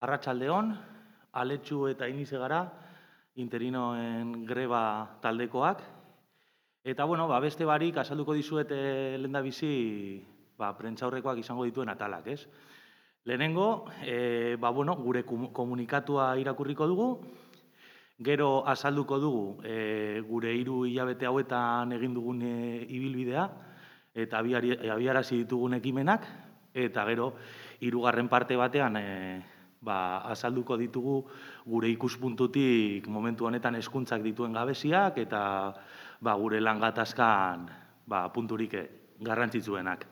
Arratsaldeon, Aletxu eta Inize gara, interinoen greba taldekoak. Eta, bueno, ba, beste barik, azalduko dizuet eh, lehendabizi, ba, prentzaurrekoak izango dituen atalak, ez? Lehenengo, e, ba, bueno, gure komu- komunikatua irakurriko dugu, gero azalduko dugu e, gure hiru hilabete hauetan egin dugun ibilbidea, eta abiarazi ditugun ekimenak, eta gero, hirugarren parte batean, e, ba, azalduko ditugu gure ikuspuntutik momentu honetan hezkuntzak dituen gabeziak, eta ba, gure lan gatazkan ba, punturik eh, garrantzitsuenak.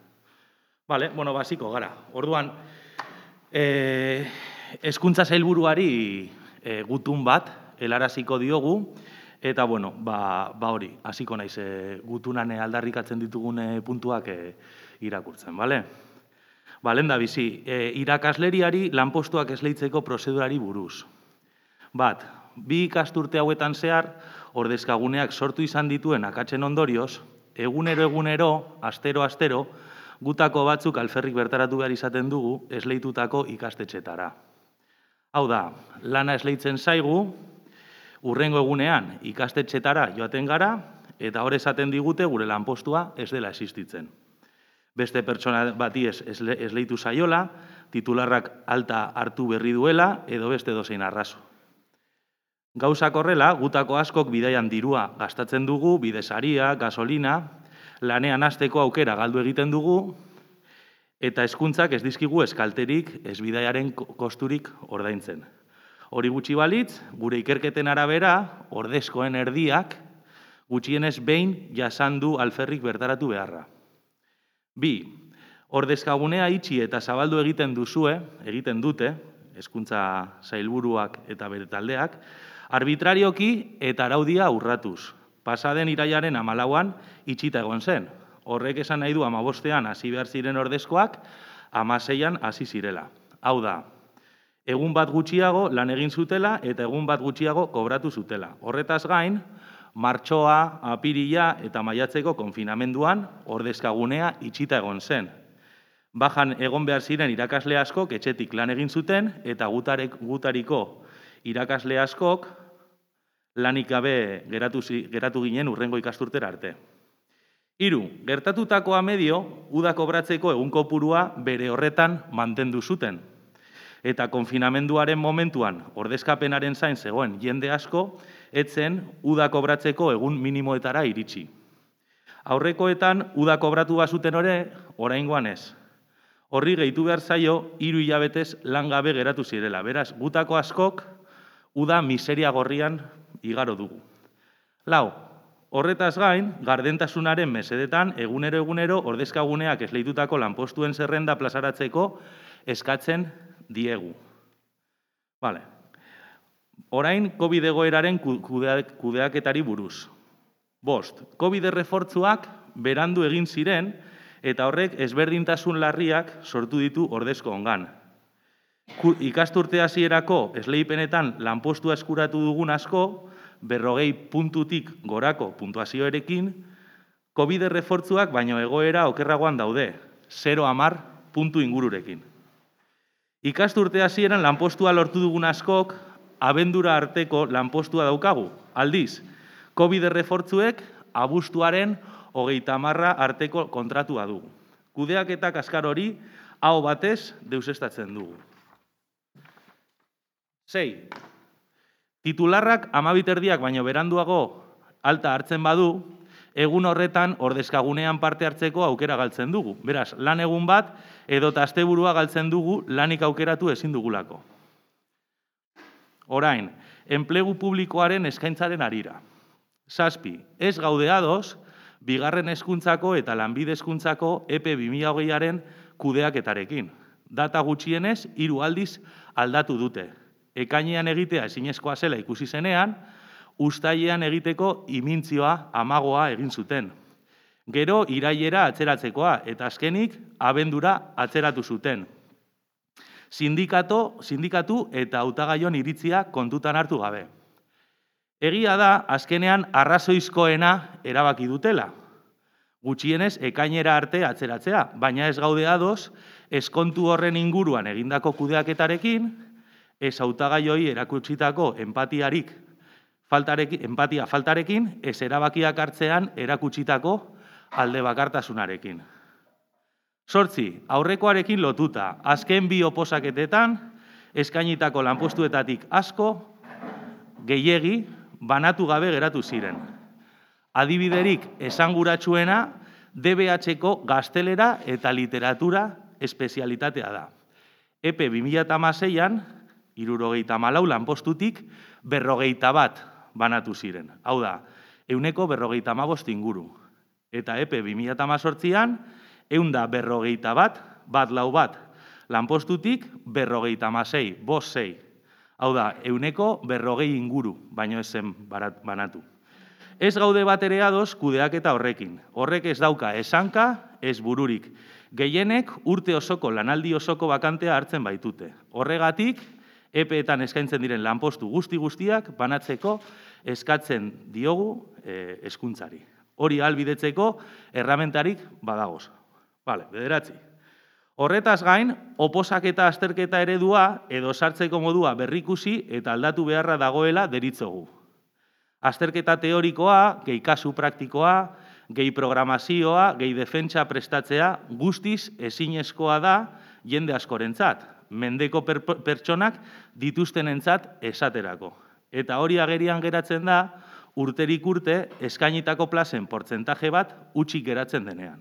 Vale, bueno, basiko gara. Orduan, eh, hezkuntza sailburuari eh, gutun bat helaraziko diogu, eta bueno, ba, ba hori, hasiko naiz eh, gutunan aldarrikatzen ditugun eh, puntuak eh, irakurtzen, bale? Ba, lehen da bizi, e, irakasleriari lanpostuak esleitzeko prozedurari buruz. Bat, bi ikasturte hauetan zehar, ordezkaguneak sortu izan dituen akatzen ondorioz, egunero egunero, astero astero, gutako batzuk alferrik bertaratu behar izaten dugu esleitutako ikastetxetara. Hau da, lana esleitzen zaigu, urrengo egunean ikastetxetara joaten gara, eta hor esaten digute gure lanpostua ez dela existitzen beste pertsona bati ez, esle, esleitu zaiola, titularrak alta hartu berri duela, edo beste dozein arrazo. Gauzak horrela, gutako askok bidaian dirua gastatzen dugu, bidesaria, gasolina, lanean hasteko aukera galdu egiten dugu, eta hezkuntzak ez dizkigu eskalterik, ez bidaiaren ko- kosturik ordaintzen. Hori gutxi balitz, gure ikerketen arabera, ordezkoen erdiak, gutxienez behin jasan du alferrik bertaratu beharra. Bi, ordezkagunea itxi eta zabaldu egiten duzue, egiten dute, hezkuntza sailburuak eta bere taldeak, arbitrarioki eta araudia urratuz. Pasaden iraiaren amalauan itxita egon zen. Horrek esan nahi du amabostean hasi behar ziren ordezkoak, amaseian hasi zirela. Hau da, egun bat gutxiago lan egin zutela eta egun bat gutxiago kobratu zutela. Horretaz gain, martxoa, apirila eta maiatzeko konfinamenduan ordezkagunea itxita egon zen. Bajan egon behar ziren irakasle askok etxetik lan egin zuten eta gutarek, gutariko irakasle askok lanik gabe geratu, geratu ginen urrengo ikasturtera arte. Hiru, gertatutakoa medio, uda kobratzeko egun kopurua bere horretan mantendu zuten. Eta konfinamenduaren momentuan ordezkapenaren zain zegoen jende asko, etzen uda kobratzeko egun minimoetara iritsi. Aurrekoetan uda kobratu bazuten ore, oraingoan ez. Horri gehitu behar zaio, hiru hilabetez lan gabe geratu zirela. Beraz, gutako askok, uda miseria gorrian igaro dugu. Lau, horretaz gain, gardentasunaren mesedetan, egunero egunero, ordezkaguneak esleitutako lanpostuen zerrenda plazaratzeko eskatzen diegu. Vale. Orain, COVID egoeraren ku- kudeak- kudeaketari buruz. Bost, COVID errefortzuak berandu egin ziren, eta horrek ezberdintasun larriak sortu ditu ordezko ongan. Ikasturte hasierako esleipenetan lanpostua eskuratu dugun asko, berrogei puntutik gorako puntuazioarekin, COVID errefortzuak baino egoera okerragoan daude, 0 amar puntu ingururekin. Ikasturte hasieran lanpostua lortu dugun askok, abendura arteko lanpostua daukagu. Aldiz, COVID errefortzuek abuztuaren hogeita marra arteko kontratua dugu. Kudeak eta kaskar hori, hau batez, deusestatzen dugu. Sei, titularrak amabiterdiak baino beranduago alta hartzen badu, egun horretan ordezkagunean parte hartzeko aukera galtzen dugu. Beraz, lan egun bat edo asteburua galtzen dugu lanik aukeratu ezin dugulako. Orain, enplegu publikoaren eskaintzaren arira. Zazpi, ez gaude ados, bigarren hezkuntzako eta lanbide hezkuntzako EPE 2020aren kudeaketarekin. Data gutxienez, hiru aldiz aldatu dute. Ekainean egitea ezinezkoa zela ikusi zenean, ustailean egiteko imintzioa amagoa egin zuten. Gero iraiera atzeratzekoa eta azkenik abendura atzeratu zuten. Sindikato, sindikatu eta hautagaion iritzia kontutan hartu gabe. Egia da, azkenean arrazoizkoena erabaki dutela. Gutxienez, ekainera arte atzeratzea, baina ez gaude ados, eskontu horren inguruan egindako kudeaketarekin, ez hautagaioi erakutsitako empatiarik faltarekin, empatia faltarekin, ez erabakiak hartzean erakutsitako alde bakartasunarekin. Sortzi, aurrekoarekin lotuta, azken bi oposaketetan, eskainitako lanpostuetatik asko, gehiegi, banatu gabe geratu ziren. Adibiderik esanguratsuena, DBH-ko gaztelera eta literatura espezialitatea da. EPE 2006an, irurogeita malau lanpostutik, berrogeita bat banatu ziren. Hau da, euneko berrogeita mabost inguru. Eta EPE 2008an, eunda berrogeita bat, bat lau bat, lanpostutik berrogeita masei, bost zei. Hau da, euneko berrogei inguru, baino zen banatu. Ez gaude bat ere ados kudeak eta horrekin. Horrek ez dauka esanka, ez bururik. Gehienek urte osoko, lanaldi osoko bakantea hartzen baitute. Horregatik, EPEetan eskaintzen diren lanpostu guzti guztiak banatzeko eskatzen diogu e, eskuntzari. Hori albidetzeko erramentarik badagoz. Vale, bederatzi. Horretaz gain, oposak eta azterketa eredua edo sartzeko modua berrikusi eta aldatu beharra dagoela deritzogu. Azterketa teorikoa, gehi kasu praktikoa, gehi programazioa, gehi defentsa prestatzea, guztiz ezinezkoa da jende askorentzat, mendeko pertsonak dituztenentzat esaterako. Eta hori agerian geratzen da, urterik urte eskainitako plazen portzentaje bat utxik geratzen denean.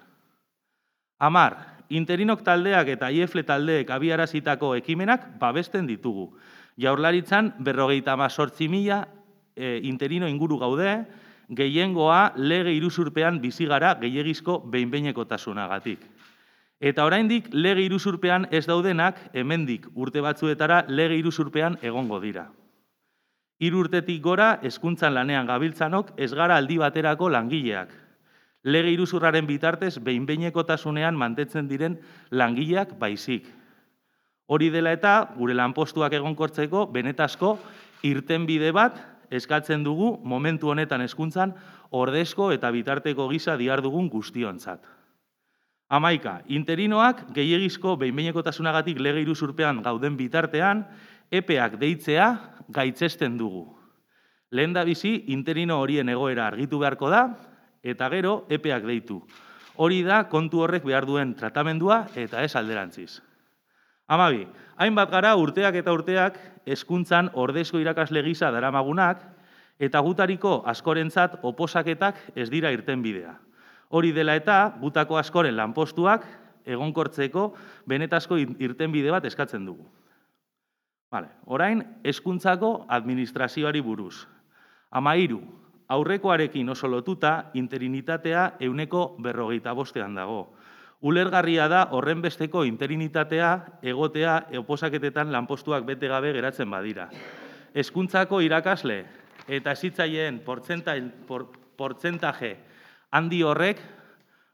Amar, interinok taldeak eta IEFLE taldeek abiarazitako ekimenak babesten ditugu. Jaurlaritzan berrogeita mazortzi mila e, interino inguru gaude, gehiengoa lege iruzurpean bizi gara gehiegizko behinbeinekotasunagatik. Eta oraindik lege iruzurpean ez daudenak hemendik urte batzuetara lege iruzurpean egongo dira. Hiru urtetik gora hezkuntzan lanean gabiltzanok ez gara aldi baterako langileak. Lege iruzurraren bitartez behinbeinekotasunean mantetzen diren langileak baizik. Hori dela eta gure lanpostuak egonkortzeko benetazko irtenbide bat eskatzen dugu momentu honetan hezkuntzan ordezko eta bitarteko gisa diar dugun guztiontzat. Amaika, interinoak gehiagizko behinbeinekotasunagatik lege iruzurpean gauden bitartean, epeak deitzea gaitzesten dugu. Lehen da bizi, interino horien egoera argitu beharko da, eta gero epeak deitu. Hori da kontu horrek behar duen tratamendua eta ez alderantziz. Amabi, hainbat gara urteak eta urteak hezkuntzan ordezko irakasle gisa daramagunak eta gutariko askorentzat oposaketak ez dira irten bidea. Hori dela eta gutako askoren lanpostuak egonkortzeko benetazko irten bide bat eskatzen dugu. Vale, orain hezkuntzako administrazioari buruz. Amairu, aurrekoarekin oso lotuta interinitatea euneko berrogeita bostean dago. Ulergarria da horren besteko interinitatea egotea oposaketetan lanpostuak bete gabe geratzen badira. Hezkuntzako irakasle eta ezitzaileen portzentaje handi horrek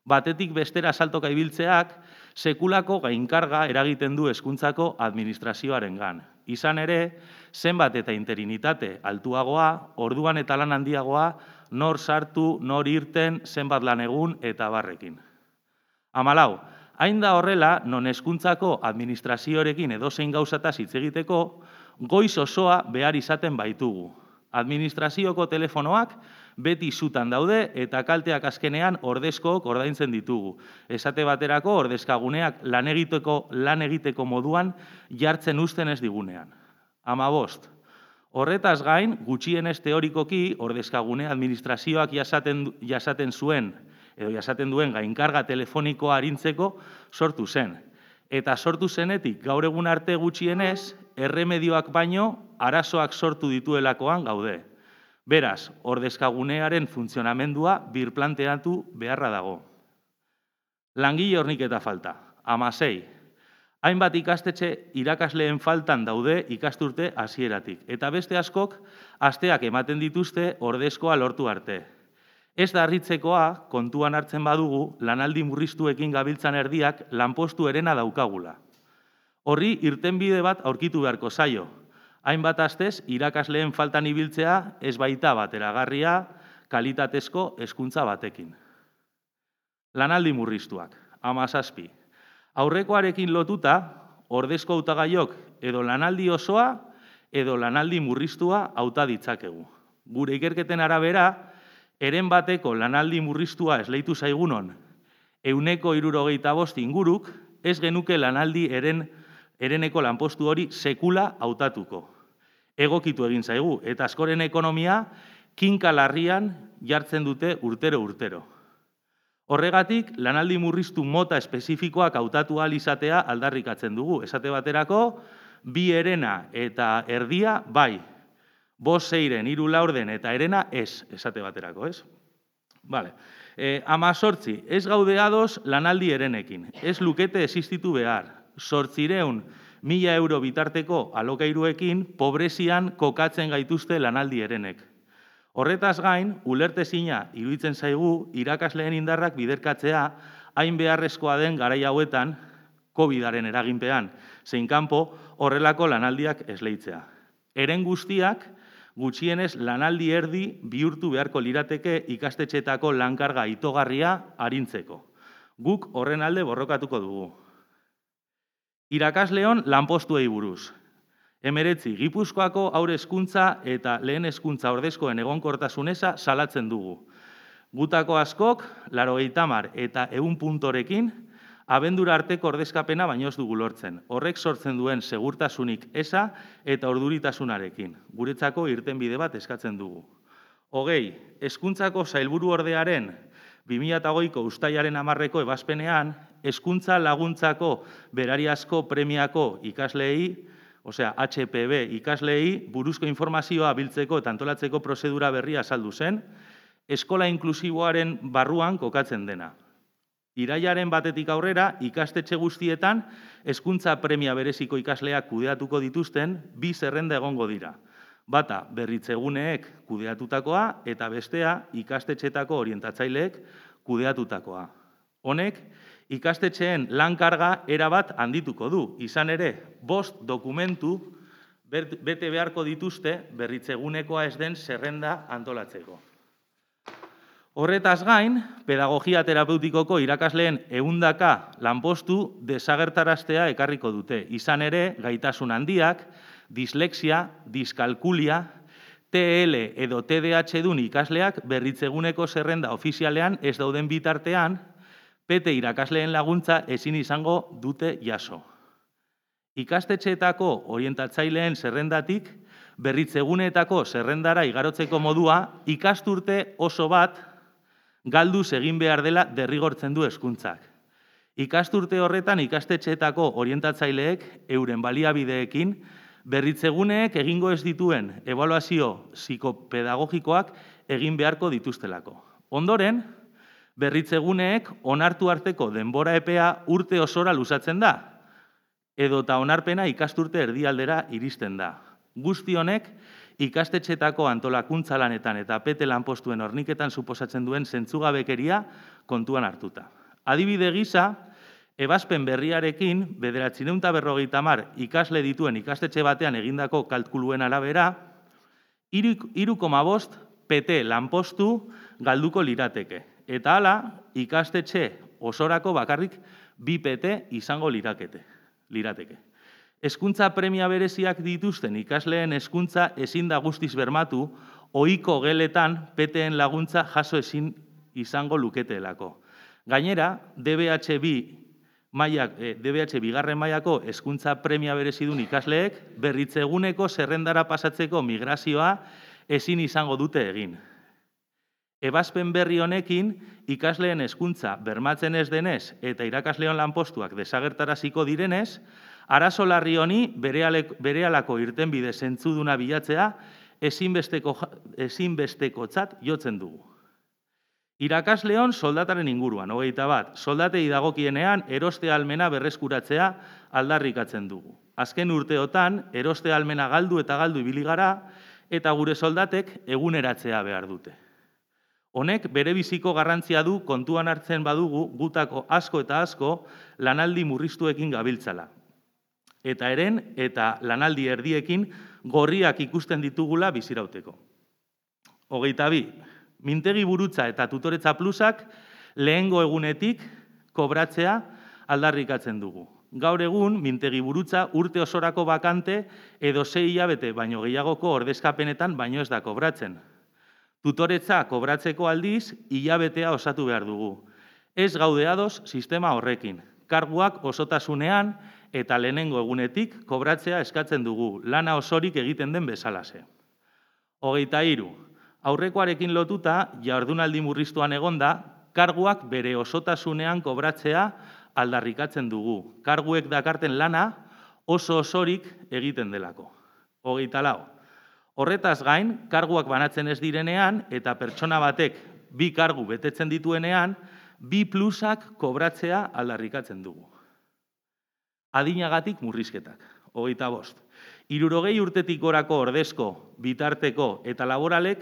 batetik bestera saltoka ibiltzeak sekulako gainkarga eragiten du hezkuntzako administrazioarengan. Izan ere, zenbat eta interinitate altuagoa, orduan eta lan handiagoa, nor sartu, nor irten, zenbat lan egun eta barrekin. Amalau, hain da horrela, non eskuntzako administrazioarekin edozein gauzataz hitz egiteko, goiz osoa behar izaten baitugu. Administrazioko telefonoak beti zutan daude eta kalteak azkenean ordezkook ordaintzen ditugu. Esate baterako ordezkaguneak lan egiteko, lan egiteko moduan jartzen usten ez digunean. Ama bost, horretaz gain, gutxienez teorikoki ordezkagune administrazioak jasaten, jasaten zuen edo jasaten duen gainkarga telefonikoa arintzeko sortu zen. Eta sortu zenetik gaur egun arte gutxienez, erremedioak baino arazoak sortu dituelakoan gaude. Beraz, ordezkagunearen funtzionamendua birplanteatu beharra dago. Langile hornik eta falta, amasei. Hainbat ikastetxe irakasleen faltan daude ikasturte hasieratik eta beste askok asteak ematen dituzte ordezkoa lortu arte. Ez da harritzekoa, kontuan hartzen badugu, lanaldi murriztuekin gabiltzan erdiak lanpostu erena daukagula. Horri irtenbide bat aurkitu beharko zaio. Hainbat astez, irakasleen faltan ibiltzea ez baita bateragarria kalitatezko hezkuntza batekin. Lanaldi murriztuak, amazazpi. Aurrekoarekin lotuta, ordezko hautagaiok edo lanaldi osoa edo lanaldi murriztua hauta ditzakegu. Gure ikerketen arabera, eren bateko lanaldi murriztua esleitu zaigunon, euneko irurogeita bost inguruk, ez genuke lanaldi eren, ereneko lanpostu hori sekula hautatuko. Egokitu egin zaigu, eta askoren ekonomia kinka larrian jartzen dute urtero urtero. Horregatik, lanaldi murriztu mota espezifikoak hautatu izatea aldarrikatzen dugu. Esate baterako, bi erena eta erdia bai, bos zeiren, iru laurden eta erena ez, esate baterako, ez? Vale. E, ama sortzi, ez gaude ados lanaldi erenekin, ez lukete existitu behar, sortzireun mila euro bitarteko alokairuekin pobrezian kokatzen gaituzte lanaldi erenek. Horretaz gain, ulertezina iruditzen zaigu irakasleen indarrak biderkatzea hain beharrezkoa den garai hauetan COVIDaren eraginpean, zein kanpo horrelako lanaldiak esleitzea. Eren guztiak, gutxienez lanaldi erdi bihurtu beharko lirateke ikastetxetako lankarga itogarria arintzeko. Guk horren alde borrokatuko dugu. Irakasleon lanpostuei buruz. Emeretzi, Gipuzkoako aurre eskuntza eta lehen eskuntza ordezkoen egonkortasuneza salatzen dugu. Gutako askok, laro eitamar eta egun puntorekin, abendura arteko ordezkapena baino ez dugu lortzen. Horrek sortzen duen segurtasunik esa eta orduritasunarekin. Guretzako irten bide bat eskatzen dugu. Hogei, eskuntzako zailburu ordearen 2008ko ustaiaren amarreko ebazpenean, eskuntza laguntzako berariazko premiako ikasleei, osea HPB ikasleei, buruzko informazioa biltzeko eta antolatzeko prozedura berria saldu zen, eskola inklusiboaren barruan kokatzen dena. Iraiaren batetik aurrera, ikastetxe guztietan, hezkuntza premia bereziko ikasleak kudeatuko dituzten, bi zerrenda egongo dira. Bata, berritzeguneek kudeatutakoa, eta bestea, ikastetxetako orientatzaileek kudeatutakoa. Honek, ikastetxeen lankarga erabat handituko du. Izan ere, bost dokumentu bete beharko dituzte berritzegunekoa ez den zerrenda antolatzeko. Horretaz gain, pedagogia terapeutikoko irakasleen eundaka lanpostu desagertaraztea ekarriko dute. Izan ere, gaitasun handiak, dislexia, diskalkulia, TL edo TDH dun ikasleak berritzeguneko zerrenda ofizialean ez dauden bitartean, PT irakasleen laguntza ezin izango dute jaso. Ikastetxeetako orientatzaileen zerrendatik, berritzeguneetako zerrendara igarotzeko modua, ikasturte oso bat galduz egin behar dela derrigortzen du hezkuntzak. Ikasturte horretan ikastetxeetako orientatzaileek euren baliabideekin berritzeguneek egingo ez dituen evaluazio psikopedagogikoak egin beharko dituztelako. Ondoren, berritzeguneek onartu arteko denbora epea urte osora luzatzen da, edota onarpena ikasturte erdialdera iristen da. Guzti honek, ikastetxetako antolakuntza lanetan eta pete lanpostuen horniketan suposatzen duen zentzugabekeria kontuan hartuta. Adibide gisa, ebazpen berriarekin, bederatzen eunta berrogeita mar ikasle dituen ikastetxe batean egindako kalkuluen arabera, iru koma bost pete lanpostu galduko lirateke. Eta hala, ikastetxe osorako bakarrik bi pete izango lirakete, lirateke. Hezkuntza premia bereziak dituzten ikasleen hezkuntza ezin da guztiz bermatu, ohiko geletan peteen laguntza jaso ezin izango luketeelako. Gainera, DBH2 mailak, eh, DBH bigarren mailako hezkuntza premia berezidun ikasleek berritzeguneko zerrendara pasatzeko migrazioa ezin izango dute egin. Ebazpen berri honekin ikasleen hezkuntza bermatzen ez denez eta irakasleon lanpostuak desagertaraziko direnez, Arazo larri honi bere alako irten bide zentzuduna bilatzea ezinbesteko, ezinbesteko txat jotzen dugu. Irakasleon soldataren inguruan, hogeita bat, soldatei dagokienean eroste almena berreskuratzea aldarrikatzen dugu. Azken urteotan, eroste almena galdu eta galdu ibili gara, eta gure soldatek eguneratzea behar dute. Honek bere biziko garrantzia du kontuan hartzen badugu gutako asko eta asko lanaldi murriztuekin gabiltzala eta eren eta lanaldi erdiekin gorriak ikusten ditugula bizirauteko. Hogeita bi, mintegi burutza eta tutoretza plusak lehengo egunetik kobratzea aldarrikatzen dugu. Gaur egun, mintegi burutza urte osorako bakante edo sei hilabete baino gehiagoko ordezkapenetan baino ez da kobratzen. Tutoretza kobratzeko aldiz, hilabetea osatu behar dugu. Ez gaudeados sistema horrekin. Karguak osotasunean eta lehenengo egunetik kobratzea eskatzen dugu, lana osorik egiten den bezalase. Hogeita hiru, aurrekoarekin lotuta, jardunaldi murriztuan egonda, karguak bere osotasunean kobratzea aldarrikatzen dugu. Karguek dakarten lana oso osorik egiten delako. Hogeita lau. Horretaz gain, karguak banatzen ez direnean eta pertsona batek bi kargu betetzen dituenean, bi plusak kobratzea aldarrikatzen dugu. Adinagatik murrizketak. Hogeita bost. Irurogei urtetik gorako ordezko, bitarteko eta laboralek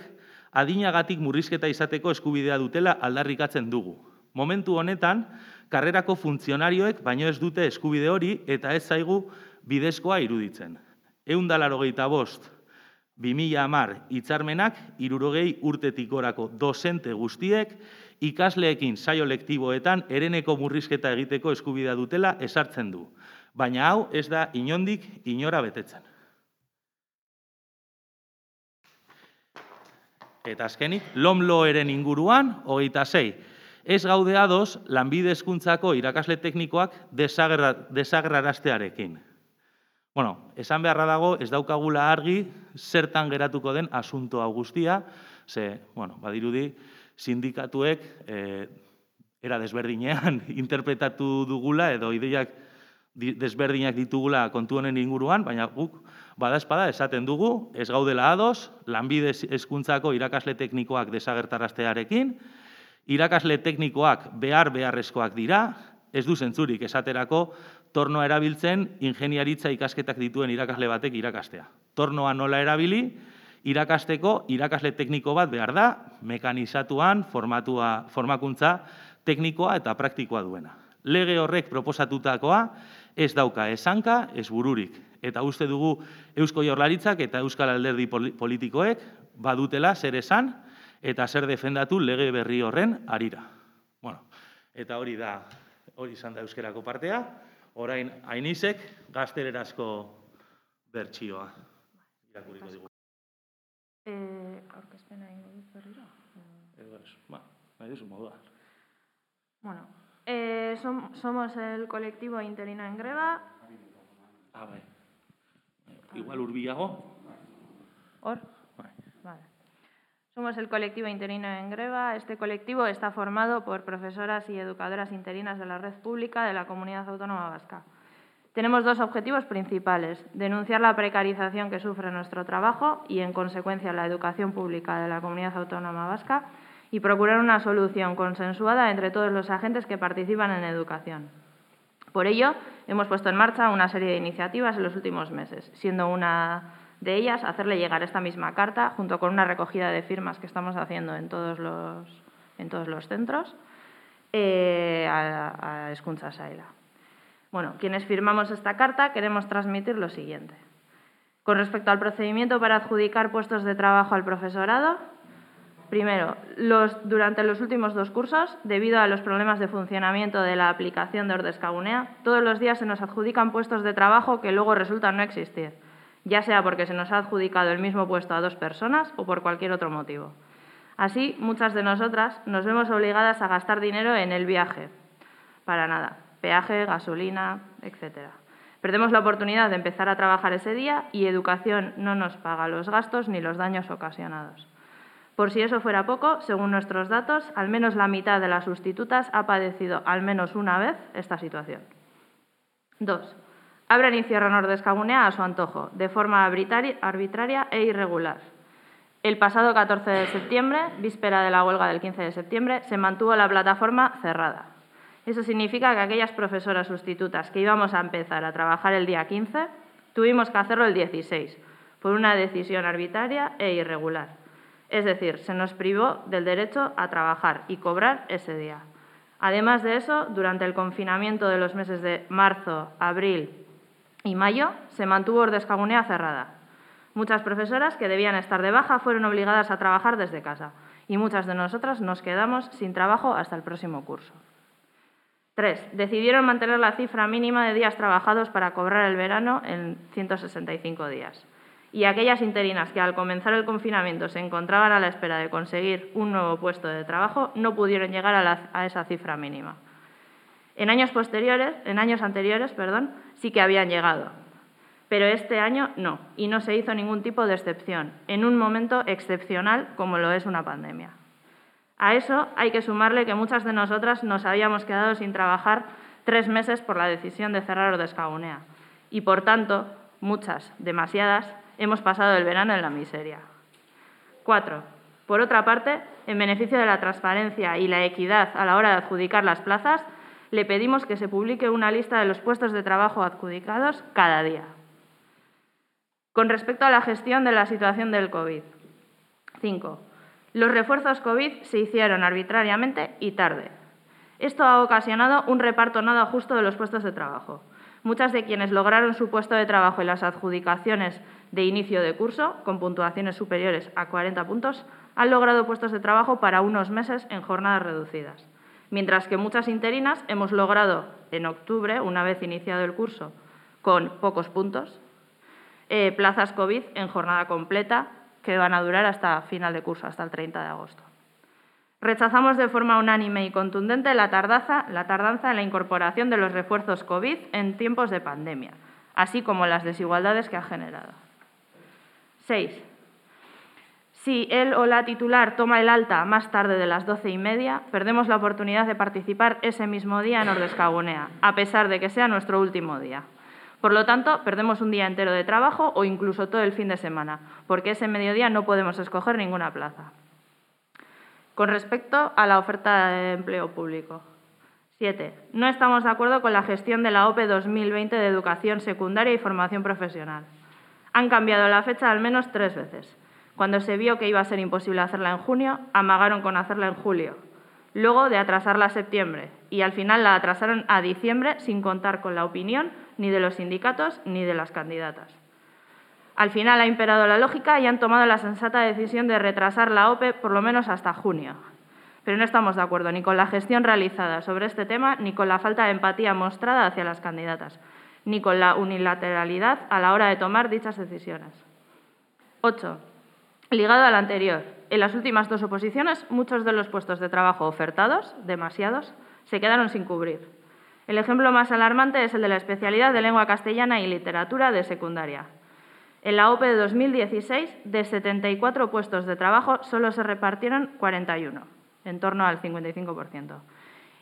adinagatik murrizketa izateko eskubidea dutela aldarrikatzen dugu. Momentu honetan, karrerako funtzionarioek baino ez dute eskubide hori eta ez zaigu bidezkoa iruditzen. Egun dalaro gehieta bost, 2000 amar hitzarmenak irurogei urtetik gorako dosente guztiek ikasleekin saio lektiboetan ereneko murrizketa egiteko eskubidea dutela esartzen du. Baina hau ez da inondik inora betetzen. Eta azkenik, lomlo eren inguruan, hogeita zei, ez gaude ados lanbide hezkuntzako irakasle teknikoak desagerraraztearekin. Bueno, esan beharra dago, ez daukagula argi zertan geratuko den asunto hau guztia, ze, bueno, badirudi, sindikatuek e, era desberdinean interpretatu dugula edo ideiak desberdinak ditugula kontu honen inguruan, baina guk badazpada esaten dugu, ez gaudela ados, lanbide hezkuntzako irakasle teknikoak desagertaraztearekin, irakasle teknikoak behar beharrezkoak dira, ez du zentzurik esaterako tornoa erabiltzen ingeniaritza ikasketak dituen irakasle batek irakastea. Tornoa nola erabili, irakasteko irakasle tekniko bat behar da, mekanizatuan, formatua, formakuntza teknikoa eta praktikoa duena. Lege horrek proposatutakoa ez dauka esanka, ez bururik. Eta uste dugu Eusko Jorlaritzak eta Euskal Alderdi politikoek badutela zer esan, eta zer defendatu lege berri horren arira. Bueno, eta hori da, hori izan da euskerako partea, orain ainizek gaztelerazko bertsioa irakuriko digu. Eh, aurkezpena ingo dut berriro? Edo ez, ba, nahi duzu modua. Bueno, eh, som, somos el colectivo interino en greba. Ah, bai. Igual urbiago. Hor? Somos el colectivo interino en greva. Este colectivo está formado por profesoras y educadoras interinas de la red pública de la Comunidad Autónoma Vasca. Tenemos dos objetivos principales. Denunciar la precarización que sufre nuestro trabajo y, en consecuencia, la educación pública de la Comunidad Autónoma Vasca y procurar una solución consensuada entre todos los agentes que participan en educación. Por ello, hemos puesto en marcha una serie de iniciativas en los últimos meses, siendo una de ellas hacerle llegar esta misma carta junto con una recogida de firmas que estamos haciendo en todos los, en todos los centros eh, a, a Escuncha Saila. Bueno, quienes firmamos esta carta queremos transmitir lo siguiente. Con respecto al procedimiento para adjudicar puestos de trabajo al profesorado, Primero, los, durante los últimos dos cursos, debido a los problemas de funcionamiento de la aplicación de Ordescagunea, todos los días se nos adjudican puestos de trabajo que luego resultan no existir ya sea porque se nos ha adjudicado el mismo puesto a dos personas o por cualquier otro motivo. Así, muchas de nosotras nos vemos obligadas a gastar dinero en el viaje, para nada, peaje, gasolina, etc. Perdemos la oportunidad de empezar a trabajar ese día y educación no nos paga los gastos ni los daños ocasionados. Por si eso fuera poco, según nuestros datos, al menos la mitad de las sustitutas ha padecido al menos una vez esta situación. Dos, abren y cierran Ordescagunea a su antojo, de forma arbitraria e irregular. El pasado 14 de septiembre, víspera de la huelga del 15 de septiembre, se mantuvo la plataforma cerrada. Eso significa que aquellas profesoras sustitutas que íbamos a empezar a trabajar el día 15, tuvimos que hacerlo el 16, por una decisión arbitraria e irregular. Es decir, se nos privó del derecho a trabajar y cobrar ese día. Además de eso, durante el confinamiento de los meses de marzo, abril y mayo se mantuvo Ordescagunea cerrada. Muchas profesoras que debían estar de baja fueron obligadas a trabajar desde casa y muchas de nosotras nos quedamos sin trabajo hasta el próximo curso. Tres, decidieron mantener la cifra mínima de días trabajados para cobrar el verano en 165 días. Y aquellas interinas que al comenzar el confinamiento se encontraban a la espera de conseguir un nuevo puesto de trabajo no pudieron llegar a, esa cifra mínima. En años posteriores, en años anteriores, perdón, sí que habían llegado, pero este año no, y no se hizo ningún tipo de excepción, en un momento excepcional como lo es una pandemia. A eso hay que sumarle que muchas de nosotras nos habíamos quedado sin trabajar tres meses por la decisión de cerrar Ordescagunea y, por tanto, muchas, demasiadas, hemos pasado el verano en la miseria. Cuatro. Por otra parte, en beneficio de la transparencia y la equidad a la hora de adjudicar las plazas, le pedimos que se publique una lista de los puestos de trabajo adjudicados cada día. Con respecto a la gestión de la situación del COVID. Cinco. Los refuerzos COVID se hicieron arbitrariamente y tarde. Esto ha ocasionado un reparto nada justo de los puestos de trabajo. Muchas de quienes lograron su puesto de trabajo en las adjudicaciones de inicio de curso, con puntuaciones superiores a 40 puntos, han logrado puestos de trabajo para unos meses en jornadas reducidas. Mientras que muchas interinas hemos logrado en octubre, una vez iniciado el curso, con pocos puntos, eh, plazas COVID en jornada completa que van a durar hasta final de curso, hasta el 30 de agosto. Rechazamos de forma unánime y contundente la, tardanza, la tardanza en la incorporación de los refuerzos COVID en tiempos de pandemia, así como las desigualdades que ha generado. 6. Si él o la titular toma el alta más tarde de las doce y media, perdemos la oportunidad de participar ese mismo día en Ordescagunea, a pesar de que sea nuestro último día. Por lo tanto, perdemos un día entero de trabajo o incluso todo el fin de semana, porque ese mediodía no podemos escoger ninguna plaza. Con respecto a la oferta de empleo público. 7. No estamos de acuerdo con la gestión de la OPE 2020 de educación secundaria y formación profesional. Han cambiado la fecha al menos tres veces. Cuando se vio que iba a ser imposible hacerla en junio, amagaron con hacerla en julio, luego de atrasarla a septiembre y al final la atrasaron a diciembre sin contar con la opinión ni de los sindicatos ni de las candidatas. Al final ha imperado la lógica y han tomado la sensata decisión de retrasar la OPE por lo menos hasta junio. Pero no estamos de acuerdo ni con la gestión realizada sobre este tema, ni con la falta de empatía mostrada hacia las candidatas, ni con la unilateralidad a la hora de tomar dichas decisiones. 8. Ligado al anterior, en las últimas dos oposiciones, muchos de los puestos de trabajo ofertados, demasiados, se quedaron sin cubrir. El ejemplo más alarmante es el de la especialidad de lengua castellana y literatura de secundaria. En la OPE de 2016, de 74 puestos de trabajo, solo se repartieron 41, en torno al 55%.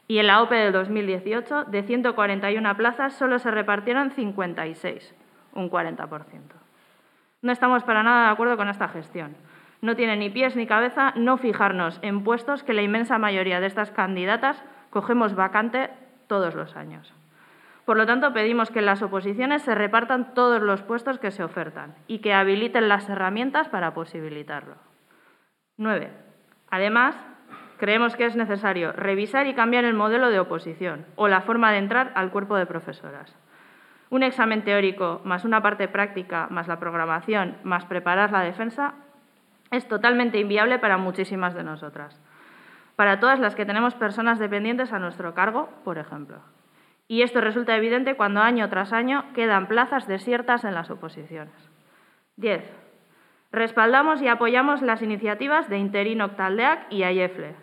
Y en la OPE de 2018, de 141 plazas, solo se repartieron 56, un 40%. No estamos para nada de acuerdo con esta gestión. No tiene ni pies ni cabeza no fijarnos en puestos que la inmensa mayoría de estas candidatas cogemos vacante todos los años. Por lo tanto, pedimos que en las oposiciones se repartan todos los puestos que se ofertan y que habiliten las herramientas para posibilitarlo. 9. Además, creemos que es necesario revisar y cambiar el modelo de oposición o la forma de entrar al cuerpo de profesoras. Un examen teórico más una parte práctica más la programación más preparar la defensa es totalmente inviable para muchísimas de nosotras para todas las que tenemos personas dependientes a nuestro cargo, por ejemplo. Y esto resulta evidente cuando año tras año quedan plazas desiertas en las oposiciones. 10. Respaldamos y apoyamos las iniciativas de Interino Octaldeac y AIEFLE.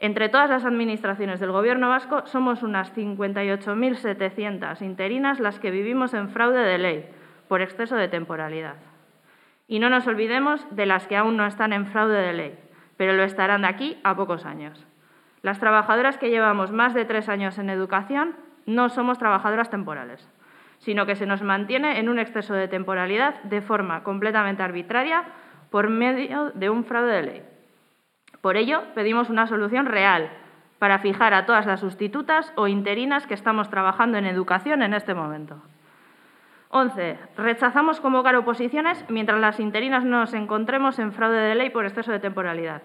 Entre todas las administraciones del Gobierno vasco somos unas 58.700 interinas las que vivimos en fraude de ley por exceso de temporalidad. Y no nos olvidemos de las que aún no están en fraude de ley, pero lo estarán de aquí a pocos años. Las trabajadoras que llevamos más de tres años en educación no somos trabajadoras temporales, sino que se nos mantiene en un exceso de temporalidad de forma completamente arbitraria por medio de un fraude de ley. Por ello, pedimos una solución real para fijar a todas las sustitutas o interinas que estamos trabajando en educación en este momento. 11. Rechazamos convocar oposiciones mientras las interinas nos encontremos en fraude de ley por exceso de temporalidad.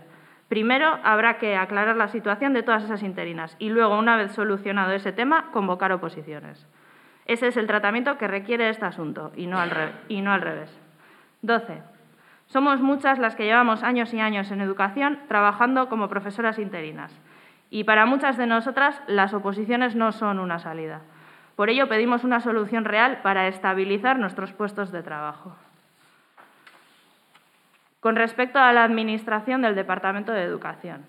Primero habrá que aclarar la situación de todas esas interinas y luego, una vez solucionado ese tema, convocar oposiciones. Ese es el tratamiento que requiere este asunto y no al, y no al revés. 12. Somos muchas las que llevamos años y años en educación trabajando como profesoras interinas Y para muchas de nosotras, las oposiciones no son una salida. Por ello, pedimos una solución real para estabilizar nuestros puestos de trabajo. Con respecto a la administración del Departamento de Educación.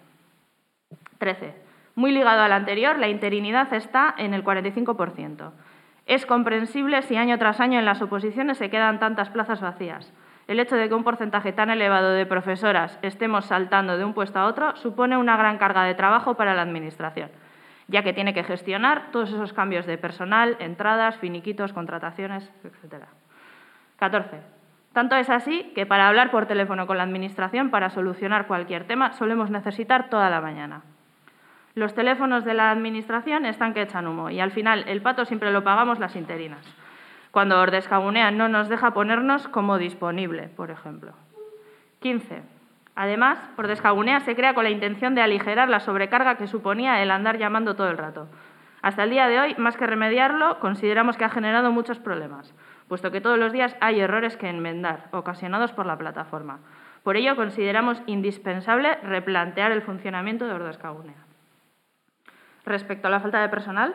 13. Muy ligado al anterior, la interinidad está en el 45%. Es comprensible si año tras año en las oposiciones se quedan tantas plazas vacías. El hecho de que un porcentaje tan elevado de profesoras estemos saltando de un puesto a otro supone una gran carga de trabajo para la Administración, ya que tiene que gestionar todos esos cambios de personal, entradas, finiquitos, contrataciones, etc. 14. Tanto es así que para hablar por teléfono con la Administración para solucionar cualquier tema solemos necesitar toda la mañana. Los teléfonos de la Administración están que echan humo y al final el pato siempre lo pagamos las interinas, cuando Ordescagunea no nos deja ponernos como disponible, por ejemplo. 15. Además, Ordescagunea se crea con la intención de aligerar la sobrecarga que suponía el andar llamando todo el rato. Hasta el día de hoy, más que remediarlo, consideramos que ha generado muchos problemas, puesto que todos los días hay errores que enmendar, ocasionados por la plataforma. Por ello, consideramos indispensable replantear el funcionamiento de Ordescagunea. Respecto a la falta de personal,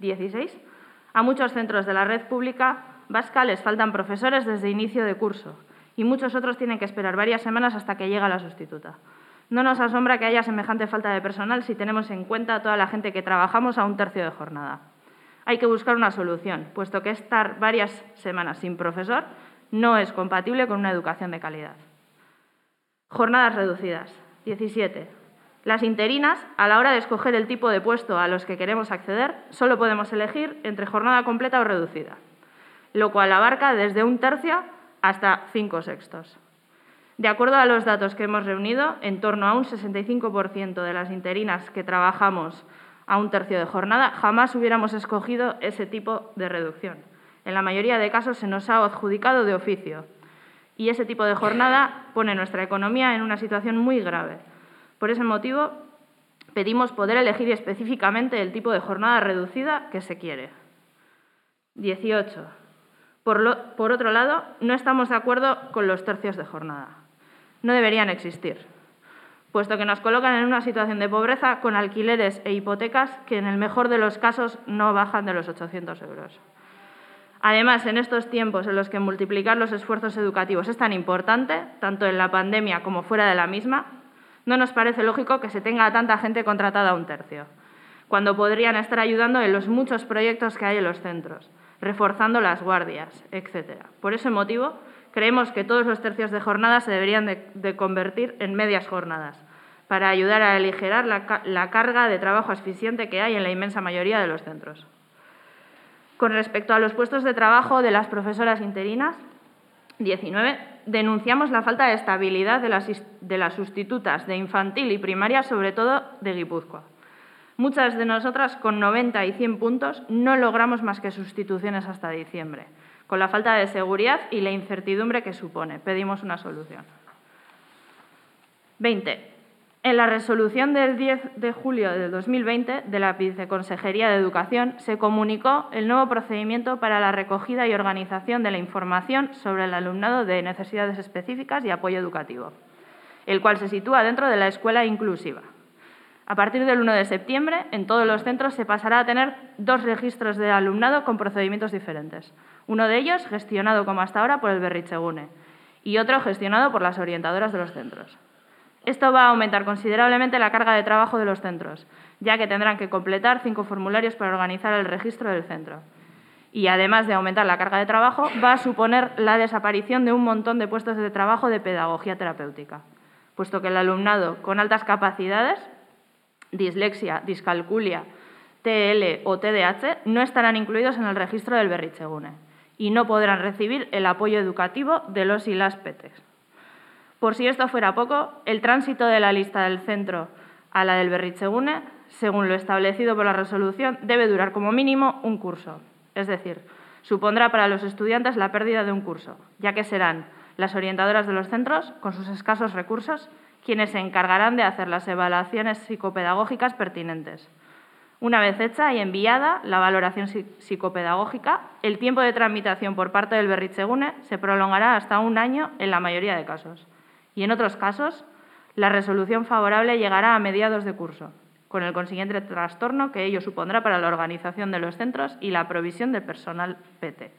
16. A muchos centros de la red pública vasca les faltan profesores desde inicio de curso y muchos otros tienen que esperar varias semanas hasta que llega la sustituta. No nos asombra que haya semejante falta de personal si tenemos en cuenta toda la gente que trabajamos a un tercio de jornada. Hay que buscar una solución, puesto que estar varias semanas sin profesor no es compatible con una educación de calidad. Jornadas reducidas. 17. Las interinas, a la hora de escoger el tipo de puesto a los que queremos acceder, solo podemos elegir entre jornada completa o reducida, lo cual abarca desde un tercio hasta cinco sextos. De acuerdo a los datos que hemos reunido, en torno a un 65% de las interinas que trabajamos a un tercio de jornada jamás hubiéramos escogido ese tipo de reducción. En la mayoría de casos se nos ha adjudicado de oficio y ese tipo de jornada pone nuestra economía en una situación muy grave por ese motivo, pedimos poder elegir específicamente el tipo de jornada reducida que se quiere. 18. Por, otro lado, no estamos de acuerdo con los tercios de jornada. No deberían existir, puesto que nos colocan en una situación de pobreza con alquileres e hipotecas que en el mejor de los casos no bajan de los 800 euros. Además, en estos tiempos en los que multiplicar los esfuerzos educativos es tan importante, tanto en la pandemia como fuera de la misma, no nos parece lógico que se tenga a tanta gente contratada a un tercio, cuando podrían estar ayudando en los muchos proyectos que hay en los centros, reforzando las guardias, etc. Por ese motivo, creemos que todos los tercios de jornada se deberían de, convertir en medias jornadas, para ayudar a aligerar la, la carga de trabajo asfixiante que hay en la inmensa mayoría de los centros. Con respecto a los puestos de trabajo de las profesoras interinas, 19, denunciamos la falta de estabilidad de las, sustitutas de infantil y primaria, sobre todo de Guipúzcoa. Muchas de nosotras, con 90 y 100 puntos, no logramos más que sustituciones hasta diciembre, con la falta de seguridad y la incertidumbre que supone. Pedimos una solución. 20. En la resolución del 10 de julio de 2020 de la Viceconsejería de Educación se comunicó el nuevo procedimiento para la recogida y organización de la información sobre el alumnado de necesidades específicas y apoyo educativo, el cual se sitúa dentro de la escuela inclusiva. A partir del 1 de septiembre, en todos los centros se pasará a tener dos registros de alumnado con procedimientos diferentes. Uno de ellos gestionado como hasta ahora por el Berrichegune y otro gestionado por las orientadoras de los centros. Esto va a aumentar considerablemente la carga de trabajo de los centros, ya que tendrán que completar cinco formularios para organizar el registro del centro. Y además de aumentar la carga de trabajo, va a suponer la desaparición de un montón de puestos de trabajo de pedagogía terapéutica, puesto que el alumnado con altas capacidades, dislexia, discalculia, TL o TDAH, no estarán incluidos en el registro del Berrichegune y no podrán recibir el apoyo educativo de los y las. Por si esto fuera poco, el tránsito de la lista del centro a la del Berrichegune, según lo establecido por la resolución, debe durar como mínimo un curso. Es decir, supondrá para los estudiantes la pérdida de un curso, ya que serán las orientadoras de los centros, con sus escasos recursos, quienes se encargarán de hacer las evaluaciones psicopedagógicas pertinentes. Una vez hecha y enviada la valoración psicopedagógica, el tiempo de tramitación por parte del Berrichegune se prolongará hasta un año en la mayoría de casos y en otros casos la resolución favorable llegará a mediados de curso. con el consiguiente trastorno que ello supondrá para la organización de los centros y la provisión de personal PT.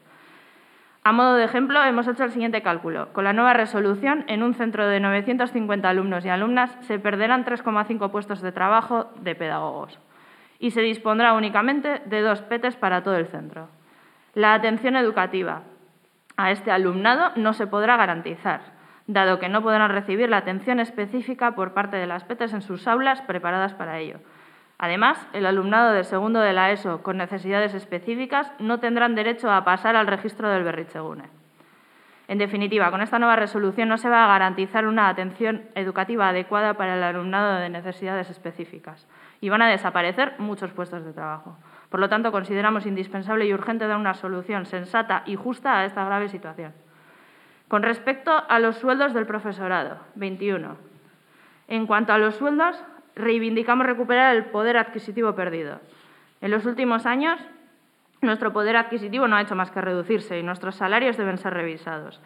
A modo de ejemplo, hemos hecho el siguiente cálculo. Con la nueva resolución, en un centro de 950 alumnos y alumnas se perderán 3,5 puestos de trabajo de pedagogos y se dispondrá únicamente de dos PETES para todo el centro. La atención educativa a este alumnado no se podrá garantizar, dado que no podrán recibir la atención específica por parte de las PETES en sus aulas preparadas para ello. Además, el alumnado de segundo de la ESO con necesidades específicas no tendrán derecho a pasar al registro del Berrichegune. En definitiva, con esta nueva resolución no se va a garantizar una atención educativa adecuada para el alumnado de necesidades específicas y van a desaparecer muchos puestos de trabajo. Por lo tanto, consideramos indispensable y urgente dar una solución sensata y justa a esta grave situación. Con respecto a los sueldos del profesorado, 21. En cuanto a los sueldos, reivindicamos recuperar el poder adquisitivo perdido. En los últimos años, nuestro poder adquisitivo no ha hecho más que reducirse y nuestros salarios deben ser revisados.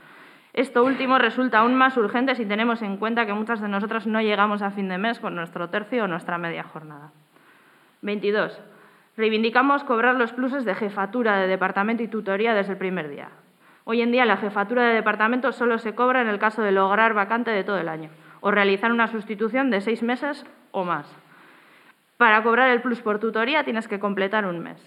Esto último resulta aún más urgente si tenemos en cuenta que muchas de nosotras no llegamos a fin de mes con nuestro tercio o nuestra media jornada. 22. Reivindicamos cobrar los pluses de jefatura de departamento y tutoría desde el primer día. Hoy en día la jefatura de departamento solo se cobra en el caso de lograr vacante de todo el año o realizar una sustitución de seis meses o más. Para cobrar el plus por tutoría tienes que completar un mes.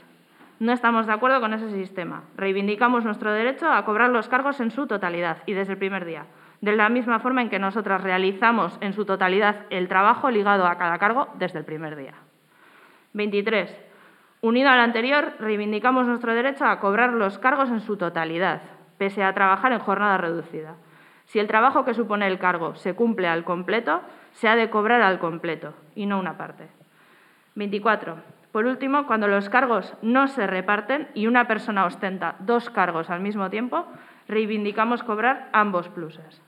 No estamos de acuerdo con ese sistema. Reivindicamos nuestro derecho a cobrar los cargos en su totalidad y desde el primer día, de la misma forma en que nosotras realizamos en su totalidad el trabajo ligado a cada cargo desde el primer día. 23. Unido al anterior, reivindicamos nuestro derecho a cobrar los cargos en su totalidad, pese a trabajar en jornada reducida. Si el trabajo que supone el cargo se cumple al completo, se ha de cobrar al completo y no una parte. 24. Por último, cuando los cargos no se reparten y una persona ostenta dos cargos al mismo tiempo, reivindicamos cobrar ambos pluses.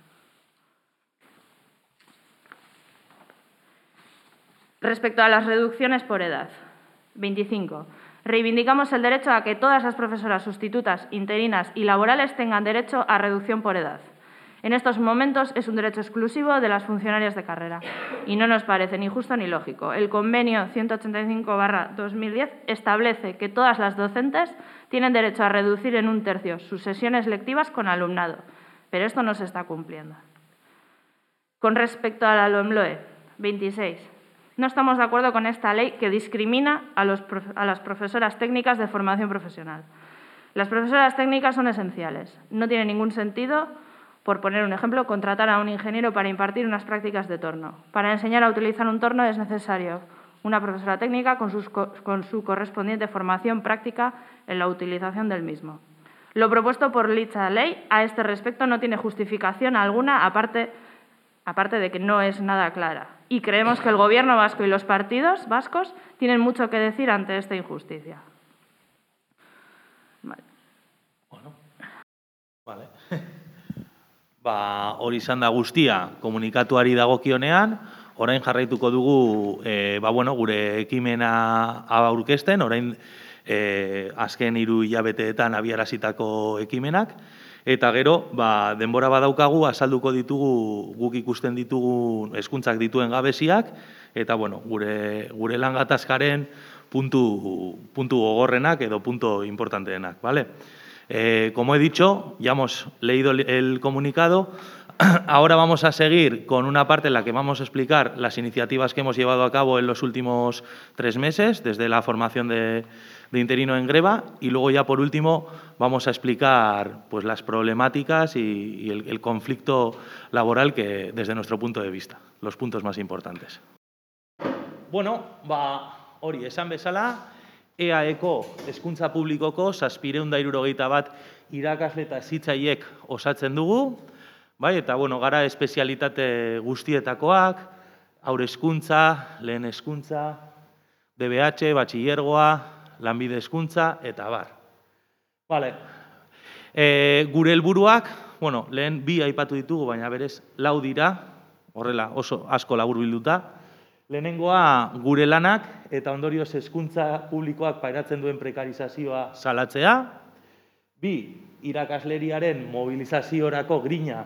Respecto a las reducciones por edad, 25. Reivindicamos el derecho a que todas las profesoras sustitutas, interinas y laborales tengan derecho a reducción por edad. En estos momentos es un derecho exclusivo de las funcionarias de carrera y no nos parece ni justo ni lógico. El convenio 185-2010 establece que todas las docentes tienen derecho a reducir en un tercio sus sesiones lectivas con alumnado, pero esto no se está cumpliendo. Con respecto a la LOMLOE, 26. No estamos de acuerdo con esta ley que discrimina a, las profesoras técnicas de formación profesional. Las profesoras técnicas son esenciales. No tiene ningún sentido por poner un ejemplo, contratar a un ingeniero para impartir unas prácticas de torno. Para enseñar a utilizar un torno es necesario una profesora técnica con, con su correspondiente formación práctica en la utilización del mismo. Lo propuesto por dicha ley a este respecto no tiene justificación alguna, aparte, aparte de que no es nada clara. Y creemos que el Gobierno vasco y los partidos vascos tienen mucho que decir ante esta injusticia. Vale. Bueno. Vale. ba, hori izan da guztia komunikatuari dagokionean, orain jarraituko dugu e, ba, bueno, gure ekimena aurkezten, orain e, azken hiru hilabeteetan abiarazitako ekimenak, eta gero, ba, denbora badaukagu, azalduko ditugu, guk ikusten ditugu hezkuntzak dituen gabeziak, eta bueno, gure, gure langatazkaren puntu, puntu gogorrenak edo puntu importanteenak, bale? Eh, como he dicho, ya hemos leído el comunicado. Ahora vamos a seguir con una parte en la que vamos a explicar las iniciativas que hemos llevado a cabo en los últimos tres meses, desde la formación de, interino en Greva, y luego ya por último vamos a explicar pues, las problemáticas y, el, conflicto laboral que desde nuestro punto de vista, los puntos más importantes. Bueno, va, Ori, esan bezala, EAEko hezkuntza publikoko zazpireun da bat irakasle eta zitzaiek osatzen dugu, bai, eta bueno, gara espezialitate guztietakoak, aurre hezkuntza, lehen hezkuntza, DBH, batxillergoa, lanbide hezkuntza eta bar. Vale. E, gure helburuak, bueno, lehen bi aipatu ditugu, baina berez lau dira, horrela oso asko labur bilduta, Lehenengoa gure lanak eta ondorioz hezkuntza publikoak pairatzen duen prekarizazioa salatzea. Bi, irakasleriaren mobilizaziorako grina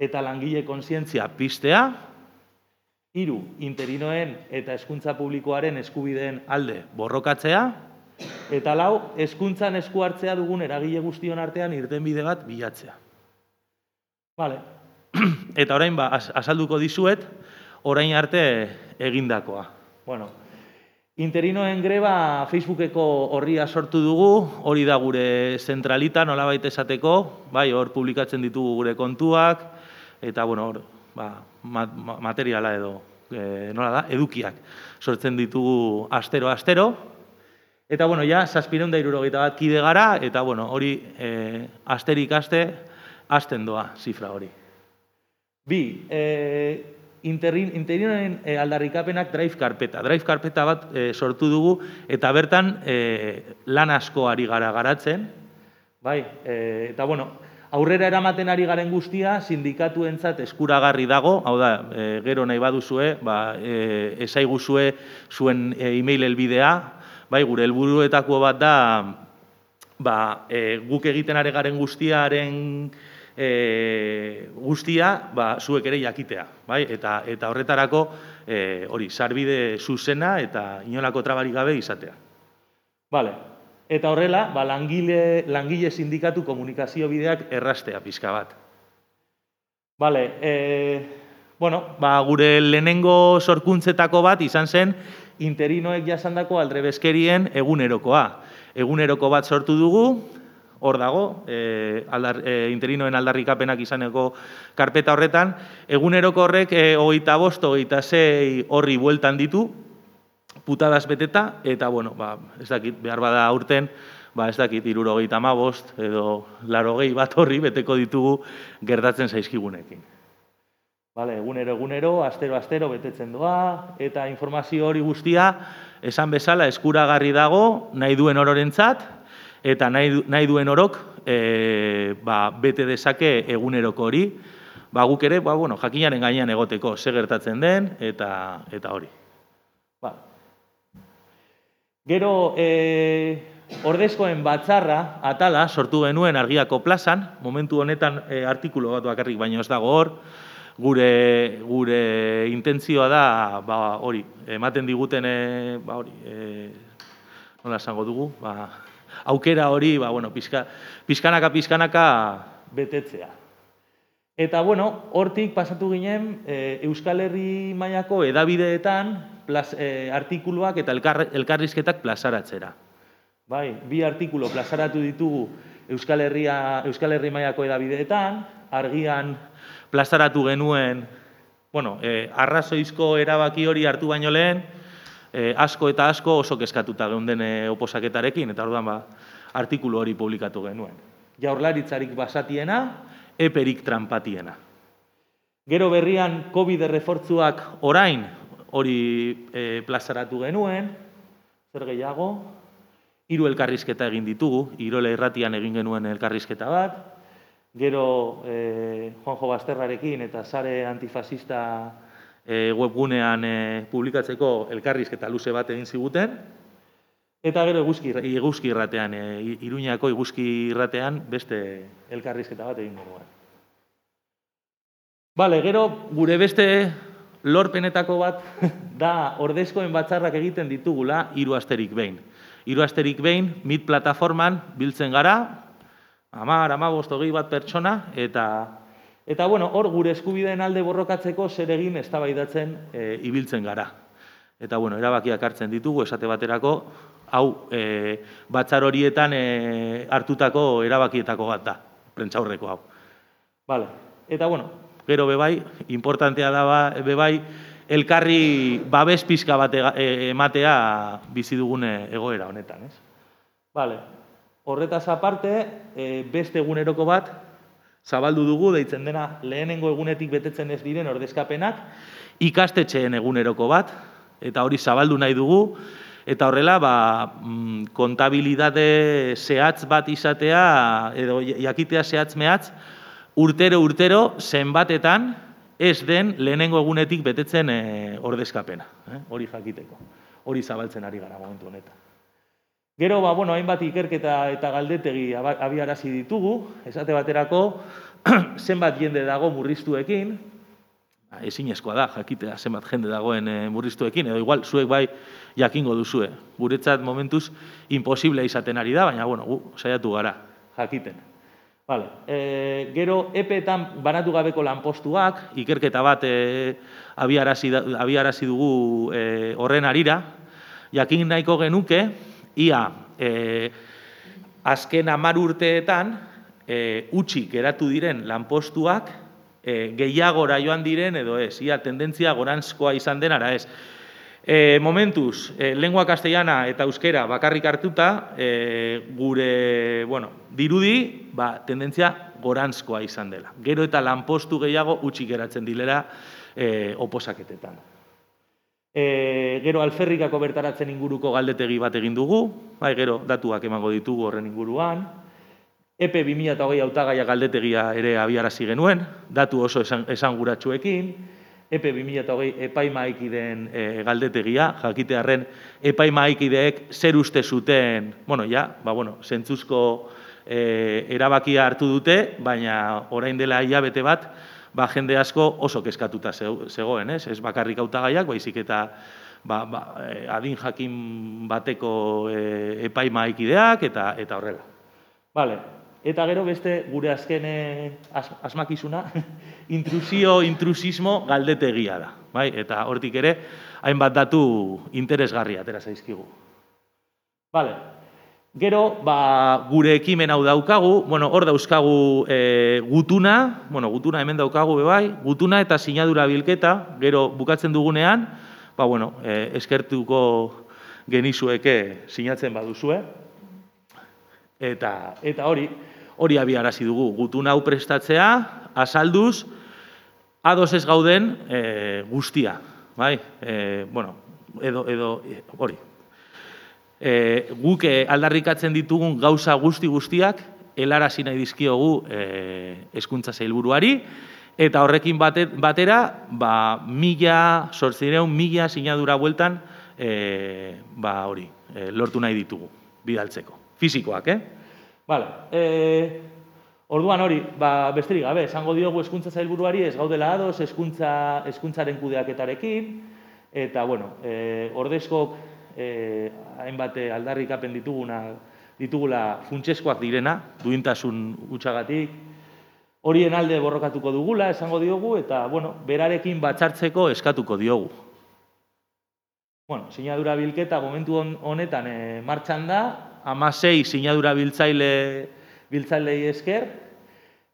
eta langile kontzientzia pistea. Hiru, interinoen eta hezkuntza publikoaren eskubideen alde borrokatzea. Eta lau, hezkuntzan esku hartzea dugun eragile guztion artean irtenbide bat bilatzea. Vale. Eta orain ba, az- azalduko dizuet, orain arte egindakoa. Bueno, interinoen greba Facebookeko horria sortu dugu, hori da gure zentralita, nolabait esateko, bai, hor publikatzen ditugu gure kontuak, eta bueno, hor, ba, ma- ma- materiala edo, e, nola da, edukiak sortzen ditugu astero-astero, Eta, bueno, ja, zazpireun da irurogeita bat kide gara, eta, bueno, hori e, asterik aste, asten doa zifra hori. Bi, e, interin, interinoen e, aldarrikapenak drive karpeta. Drive karpeta bat e, sortu dugu, eta bertan e, lan asko ari gara garatzen, bai, e, eta, bueno, aurrera eramaten ari garen guztia sindikatuentzat eskuragarri dago, hau da, e, gero nahi baduzue, ba, e, esaiguzue zuen e, e-mail helbidea, bai, gure helburuetako bat da, ba, e, guk egiten ari garen guztiaren e, guztia, ba, zuek ere jakitea, bai? Eta, eta horretarako, e, hori, sarbide zuzena eta inolako trabarik gabe izatea. Vale. Eta horrela, ba, langile, langile sindikatu komunikazio bideak errastea pixka bat. Vale, e, bueno, ba, gure lehenengo sorkuntzetako bat izan zen interinoek jasandako aldrebeskerien egunerokoa. Eguneroko bat sortu dugu, hor dago, e, aldar, e, interinoen aldarrikapenak izaneko karpeta horretan, eguneroko horrek e, hogeita bost, hogeita zei horri bueltan ditu, putadas beteta, eta, bueno, ba, ez dakit, behar bada aurten, ba, ez dakit, irurogeita bost, edo larogei bat horri beteko ditugu gertatzen zaizkigunekin. Vale, egunero, egunero, astero, astero betetzen doa, eta informazio hori guztia, esan bezala, eskuragarri dago, nahi duen ororentzat, eta nahi, nahi duen orok e, ba, bete dezake eguneroko hori, ba, guk ere, ba, bueno, jakinaren gainean egoteko, ze gertatzen den, eta, eta hori. Ba. Gero, e, ordezkoen batzarra, atala, sortu genuen argiako plazan, momentu honetan e, artikulu bat bakarrik baino ez dago hor, gure, gure intentzioa da, ba, hori, ematen diguten, e, ba, hori, e, nola esango dugu, ba, aukera hori, ba, bueno, pizka, pizkanaka, pizkanaka betetzea. Eta, bueno, hortik pasatu ginen e, Euskal Herri mailako edabideetan plaz, e, artikuluak eta elkar, elkarrizketak plazaratzera. Bai, bi artikulu plazaratu ditugu Euskal Herria Euskal Herri mailako edabideetan, argian plazaratu genuen, bueno, e, arrazoizko erabaki hori hartu baino lehen, e, asko eta asko oso kezkatuta geunden e, oposaketarekin, eta orduan ba, artikulu hori publikatu genuen. Jaurlaritzarik basatiena, eperik trampatiena. Gero berrian COVID errefortzuak orain hori e, plazaratu genuen, zer gehiago, hiru elkarrizketa egin ditugu, Irola irratian egin genuen elkarrizketa bat, gero e, Juanjo Basterrarekin eta sare antifasista e, webgunean e, publikatzeko elkarrizketa luze bat egin ziguten, eta gero eguzki, eguzki irratean, e, Iruñako eguzki irratean beste elkarrizketa bat egin genuen. Bale, gero gure beste lorpenetako bat da ordezkoen batzarrak egiten ditugula hiru asterik behin. Hiru asterik behin, mit plataforman biltzen gara, amar, amabost, hogei bat pertsona, eta, eta bueno, hor gure eskubideen alde borrokatzeko zer egin eztabaidatzen e, ibiltzen gara. Eta bueno, erabakiak hartzen ditugu, esate baterako, hau e, batzar horietan e, hartutako erabakietako bat da, prentxaurreko hau. Vale. Eta bueno, gero bebai, importantea da ba, bebai, elkarri babes pizka bat e- ematea bizi dugun e, egoera honetan, ez? Vale. Horretaz aparte, e, beste eguneroko bat zabaldu dugu, deitzen dena lehenengo egunetik betetzen ez diren ordezkapenak, ikastetxeen eguneroko bat, eta hori zabaldu nahi dugu, eta horrela, ba, mm, kontabilidade zehatz bat izatea, edo jakitea zehatz mehatz, urtero urtero zenbatetan ez den lehenengo egunetik betetzen e, ordezkapena, eh? hori jakiteko. Hori zabaltzen ari gara momentu honetan. Gero, ba, bueno, hainbat ikerketa eta galdetegi abiarazi ditugu, esate baterako, zenbat jende dago murriztuekin, ezinezkoa da, jakitea zenbat jende dagoen e, murriztuekin, edo igual zuek bai jakingo duzue. Guretzat momentuz imposible izaten ari da, baina bueno, gu saiatu gara jakiten. Vale. E, gero epeetan banatu gabeko lanpostuak, ikerketa bat e, abiarazi, abiarazi dugu e, horren arira, jakin nahiko genuke, ia e, azken amar urteetan e, utxik geratu diren lanpostuak e, gehiagora joan diren edo ez, ia tendentzia gorantzkoa izan denara ez. E, momentuz, e, lengua castellana eta euskera bakarrik hartuta, e, gure, bueno, dirudi, ba, tendentzia gorantzkoa izan dela. Gero eta lanpostu gehiago utxik geratzen dilera e, oposaketetan. E, gero alferrikako bertaratzen inguruko galdetegi bat egin dugu, bai, gero datuak emango ditugu horren inguruan, EPE 2008 hautagaia galdetegia ere abiarazi genuen, datu oso esan, esanguratsuekin, EPE 2008 epaimaikideen e, galdetegia, jakitearen epaimaikideek zer uste zuten, bueno, ja, ba, bueno, zentzuzko e, erabakia hartu dute, baina orain dela hilabete bat, ba, jende asko oso kezkatuta zegoen, ez? Ez bakarrik hautagaiak, baizik eta ba, ba, e, adin jakin bateko e, epaimaikideak eta eta horrela. Vale, Eta gero beste gure azken eh, asmakizuna, intrusio, intrusismo galdetegia da. Bai? Eta hortik ere, hainbat datu interesgarria atera zaizkigu. Vale. Gero, ba, gure ekimen hau daukagu, bueno, hor dauzkagu e, gutuna, bueno, gutuna hemen daukagu bebai, gutuna eta sinadura bilketa, gero bukatzen dugunean, ba, bueno, e, eskertuko genizueke sinatzen baduzue. Eta, eta hori, hori abiarazi dugu, gutun hau prestatzea, asalduz, ados ez gauden e, guztia, bai? E, bueno, edo, edo, hori. E, guk aldarrikatzen ditugun gauza guzti guztiak, helarazi nahi dizkiogu e, eskuntza zailburuari, eta horrekin batera, ba, mila, sortzireun, mila sinadura bueltan, e, ba, hori, e, lortu nahi ditugu, bidaltzeko. Fizikoak, eh? Vale. E, orduan hori, ba, besterik gabe, esango diogu eskuntza zailburuari ez gaudela ados, eskuntza, eskuntzaren kudeaketarekin, eta, bueno, e, ordezkok e, hainbat aldarrikapen dituguna, ditugula funtseskoak direna, duintasun utxagatik, horien alde borrokatuko dugula, esango diogu, eta, bueno, berarekin batzartzeko eskatuko diogu. Bueno, sinadura bilketa momentu honetan e, martxan da, amasei sinadura biltzaile biltzailei esker,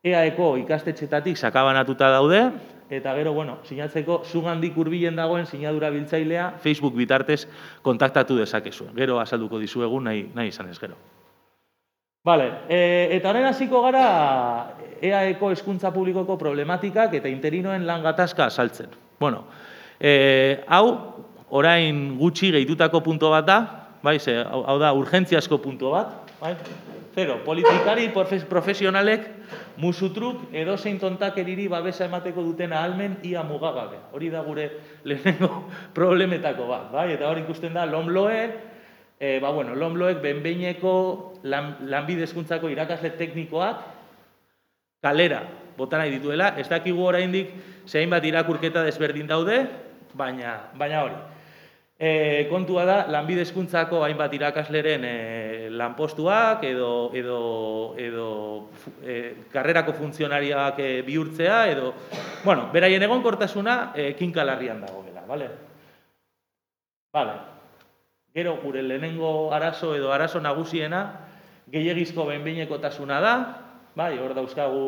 EAEko ikastetxetatik sakabanatuta daude, eta gero, bueno, sinatzeko zugandik urbilen dagoen sinadura biltzailea Facebook bitartez kontaktatu dezakezu. Gero azalduko dizuegu nahi, nahi izan ez gero. Vale, e, eta horren hasiko gara EAEko eskuntza publikoko problematikak eta interinoen lan gatazka saltzen. Bueno, e, hau, orain gutxi gehitutako punto bat da, bai, ze, hau, da, urgentziasko puntu bat, bai? Zero, politikari profesionalek musutruk edo zein tontak babesa emateko duten ahalmen ia mugagabe. Hori da gure lehenengo problemetako bat, bai? Eta hori ikusten da, lomloe, e, ba, bueno, lomloek benbeineko lan, lanbidezkuntzako irakasle teknikoak kalera botan nahi dituela, ez dakigu oraindik zein bat irakurketa desberdin daude, baina, baina hori. E, kontua da, lanbide eskuntzako hainbat irakasleren e, lanpostuak edo, edo, edo e, karrerako funtzionariak e, bihurtzea edo, bueno, beraien egon kortasuna e, kinkalarrian dago gela, bale? Bale. Gero, gure lehenengo arazo edo arazo nagusiena, gehiagizko benbeineko tasuna da, bai, hor dauzkagu,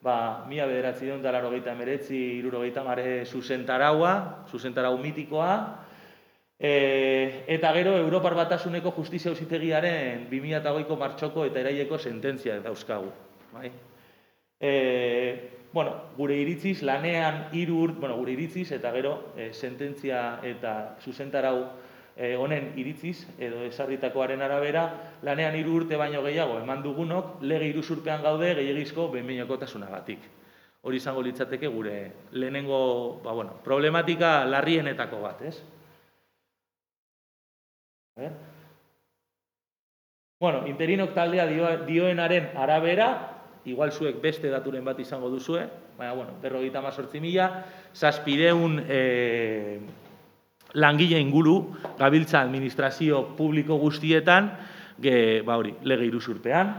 ba, mila bederatzi dut dalaro gehieta meretzi, iruro mare zuzentaraua, zuzentarau mitikoa, E, eta gero Europar Batasuneko Justizia Auzitegiaren 2008ko martxoko eta eraileko sententzia dauzkagu, bai? E, bueno, gure iritziz lanean hiru urt, bueno, gure iritziz eta gero e, sententzia eta zuzentarau e, honen iritziz edo esarritakoaren arabera lanean hiru urte baino gehiago eman dugunok lege iruzurpean gaude gehiagizko behinbehinekotasunagatik. Hori izango litzateke gure lehenengo, ba, bueno, problematika larrienetako bat, ez? Eh? Bueno, interinok taldea dioenaren arabera, igual zuek beste daturen bat izango duzue, baina, bueno, berrogeita mazortzi mila, zazpideun e, langile inguru, gabiltza administrazio publiko guztietan, ge, ba hori, lege iruzurpean.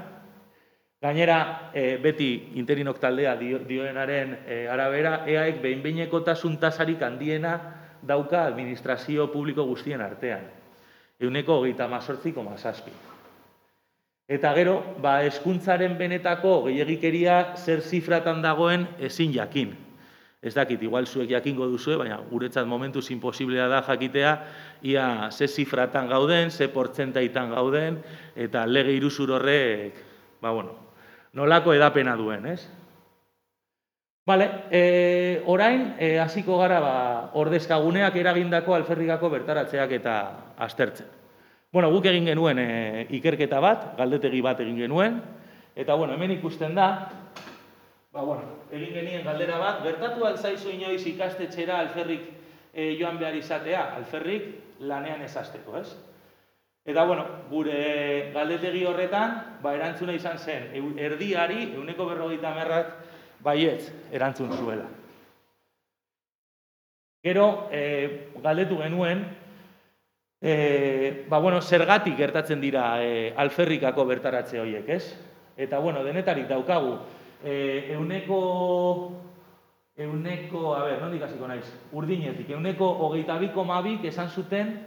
Gainera, e, beti interinok taldea dio, dioenaren e, arabera, EAek behin-behineko tasarik handiena dauka administrazio publiko guztien artean. Euneko hogeita mazortzi zazpi. Eta gero, ba, eskuntzaren benetako gehiagikeria zer zifratan dagoen ezin jakin. Ez dakit, igual zuek jakingo duzue, baina guretzat momentuz imposiblea da jakitea, ia ze zifratan gauden, ze portzentaitan gauden, eta lege iruzur horrek, ba, bueno, nolako edapena duen, ez? Bale, e, orain, e, hasiko gara, ba, ordezkaguneak eragindako alferrikako bertaratzeak eta aztertzen. Bueno, guk egin genuen e, ikerketa bat, galdetegi bat egin genuen, eta bueno, hemen ikusten da, ba, bueno, egin genien galdera bat, gertatu alzaizu inoiz ikastetxera alferrik e, joan behar izatea, alferrik lanean ezazteko, ez? Eta, bueno, gure galdetegi horretan, ba, erantzuna izan zen, erdiari, euneko berrogeita merrak, baietz, erantzun zuela. Gero, e, galdetu genuen, E, ba, bueno, zergatik gertatzen dira e, alferrikako bertaratze horiek, ez? Eta, bueno, denetarik daukagu, e, euneko, euneko, a ber, nondik hasiko naiz, urdinetik, euneko hogeita bi komabik esan zuten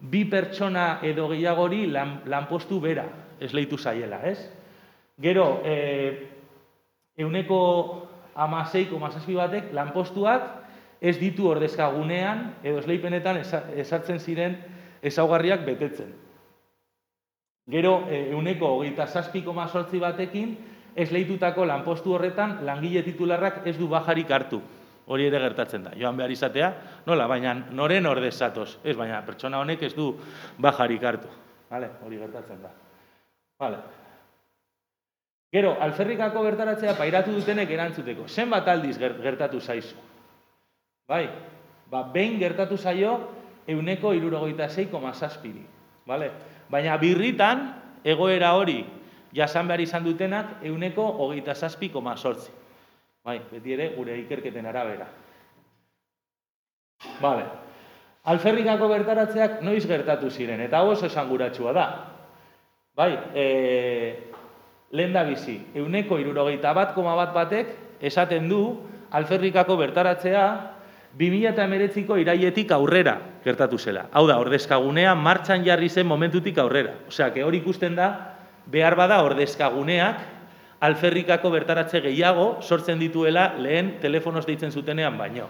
bi pertsona edo gehiagori lan, lanpostu bera esleitu zaiela, ez? Gero, e, euneko amasei komazazpi batek lanpostuak ez ditu ordezkagunean edo esleipenetan esartzen ziren ezaugarriak betetzen. Gero, euneko hogeita zazpiko mazortzi batekin, ez lehitutako lanpostu horretan langile titularrak ez du bajarik hartu. Hori ere gertatzen da. Joan behar izatea, nola, baina noren ordez zatoz. Ez, baina pertsona honek ez du bajarik hartu. Vale, hori gertatzen da. Vale. Gero, alferrikako bertaratzea pairatu dutenek erantzuteko. Zenbat aldiz gertatu zaizu? Bai, ba, behin gertatu zaio, euneko irurogeita zei koma zazpiri. Vale? Baina birritan, egoera hori jasan behar izan dutenak euneko hogeita zazpi koma sortzi. Bai, beti ere gure ikerketen arabera. Vale. Alferrikako bertaratzeak noiz gertatu ziren, eta oso esan guratsua da. Bai, e, lehen da bizi, euneko irurogeita bat koma bat batek esaten du alferrikako bertaratzea 2008ko iraietik aurrera gertatu zela. Hau da, ordezkagunea martxan jarri zen momentutik aurrera. Osea, que hori ikusten da, behar bada ordezkaguneak alferrikako bertaratze gehiago sortzen dituela lehen telefonoz deitzen zutenean baino.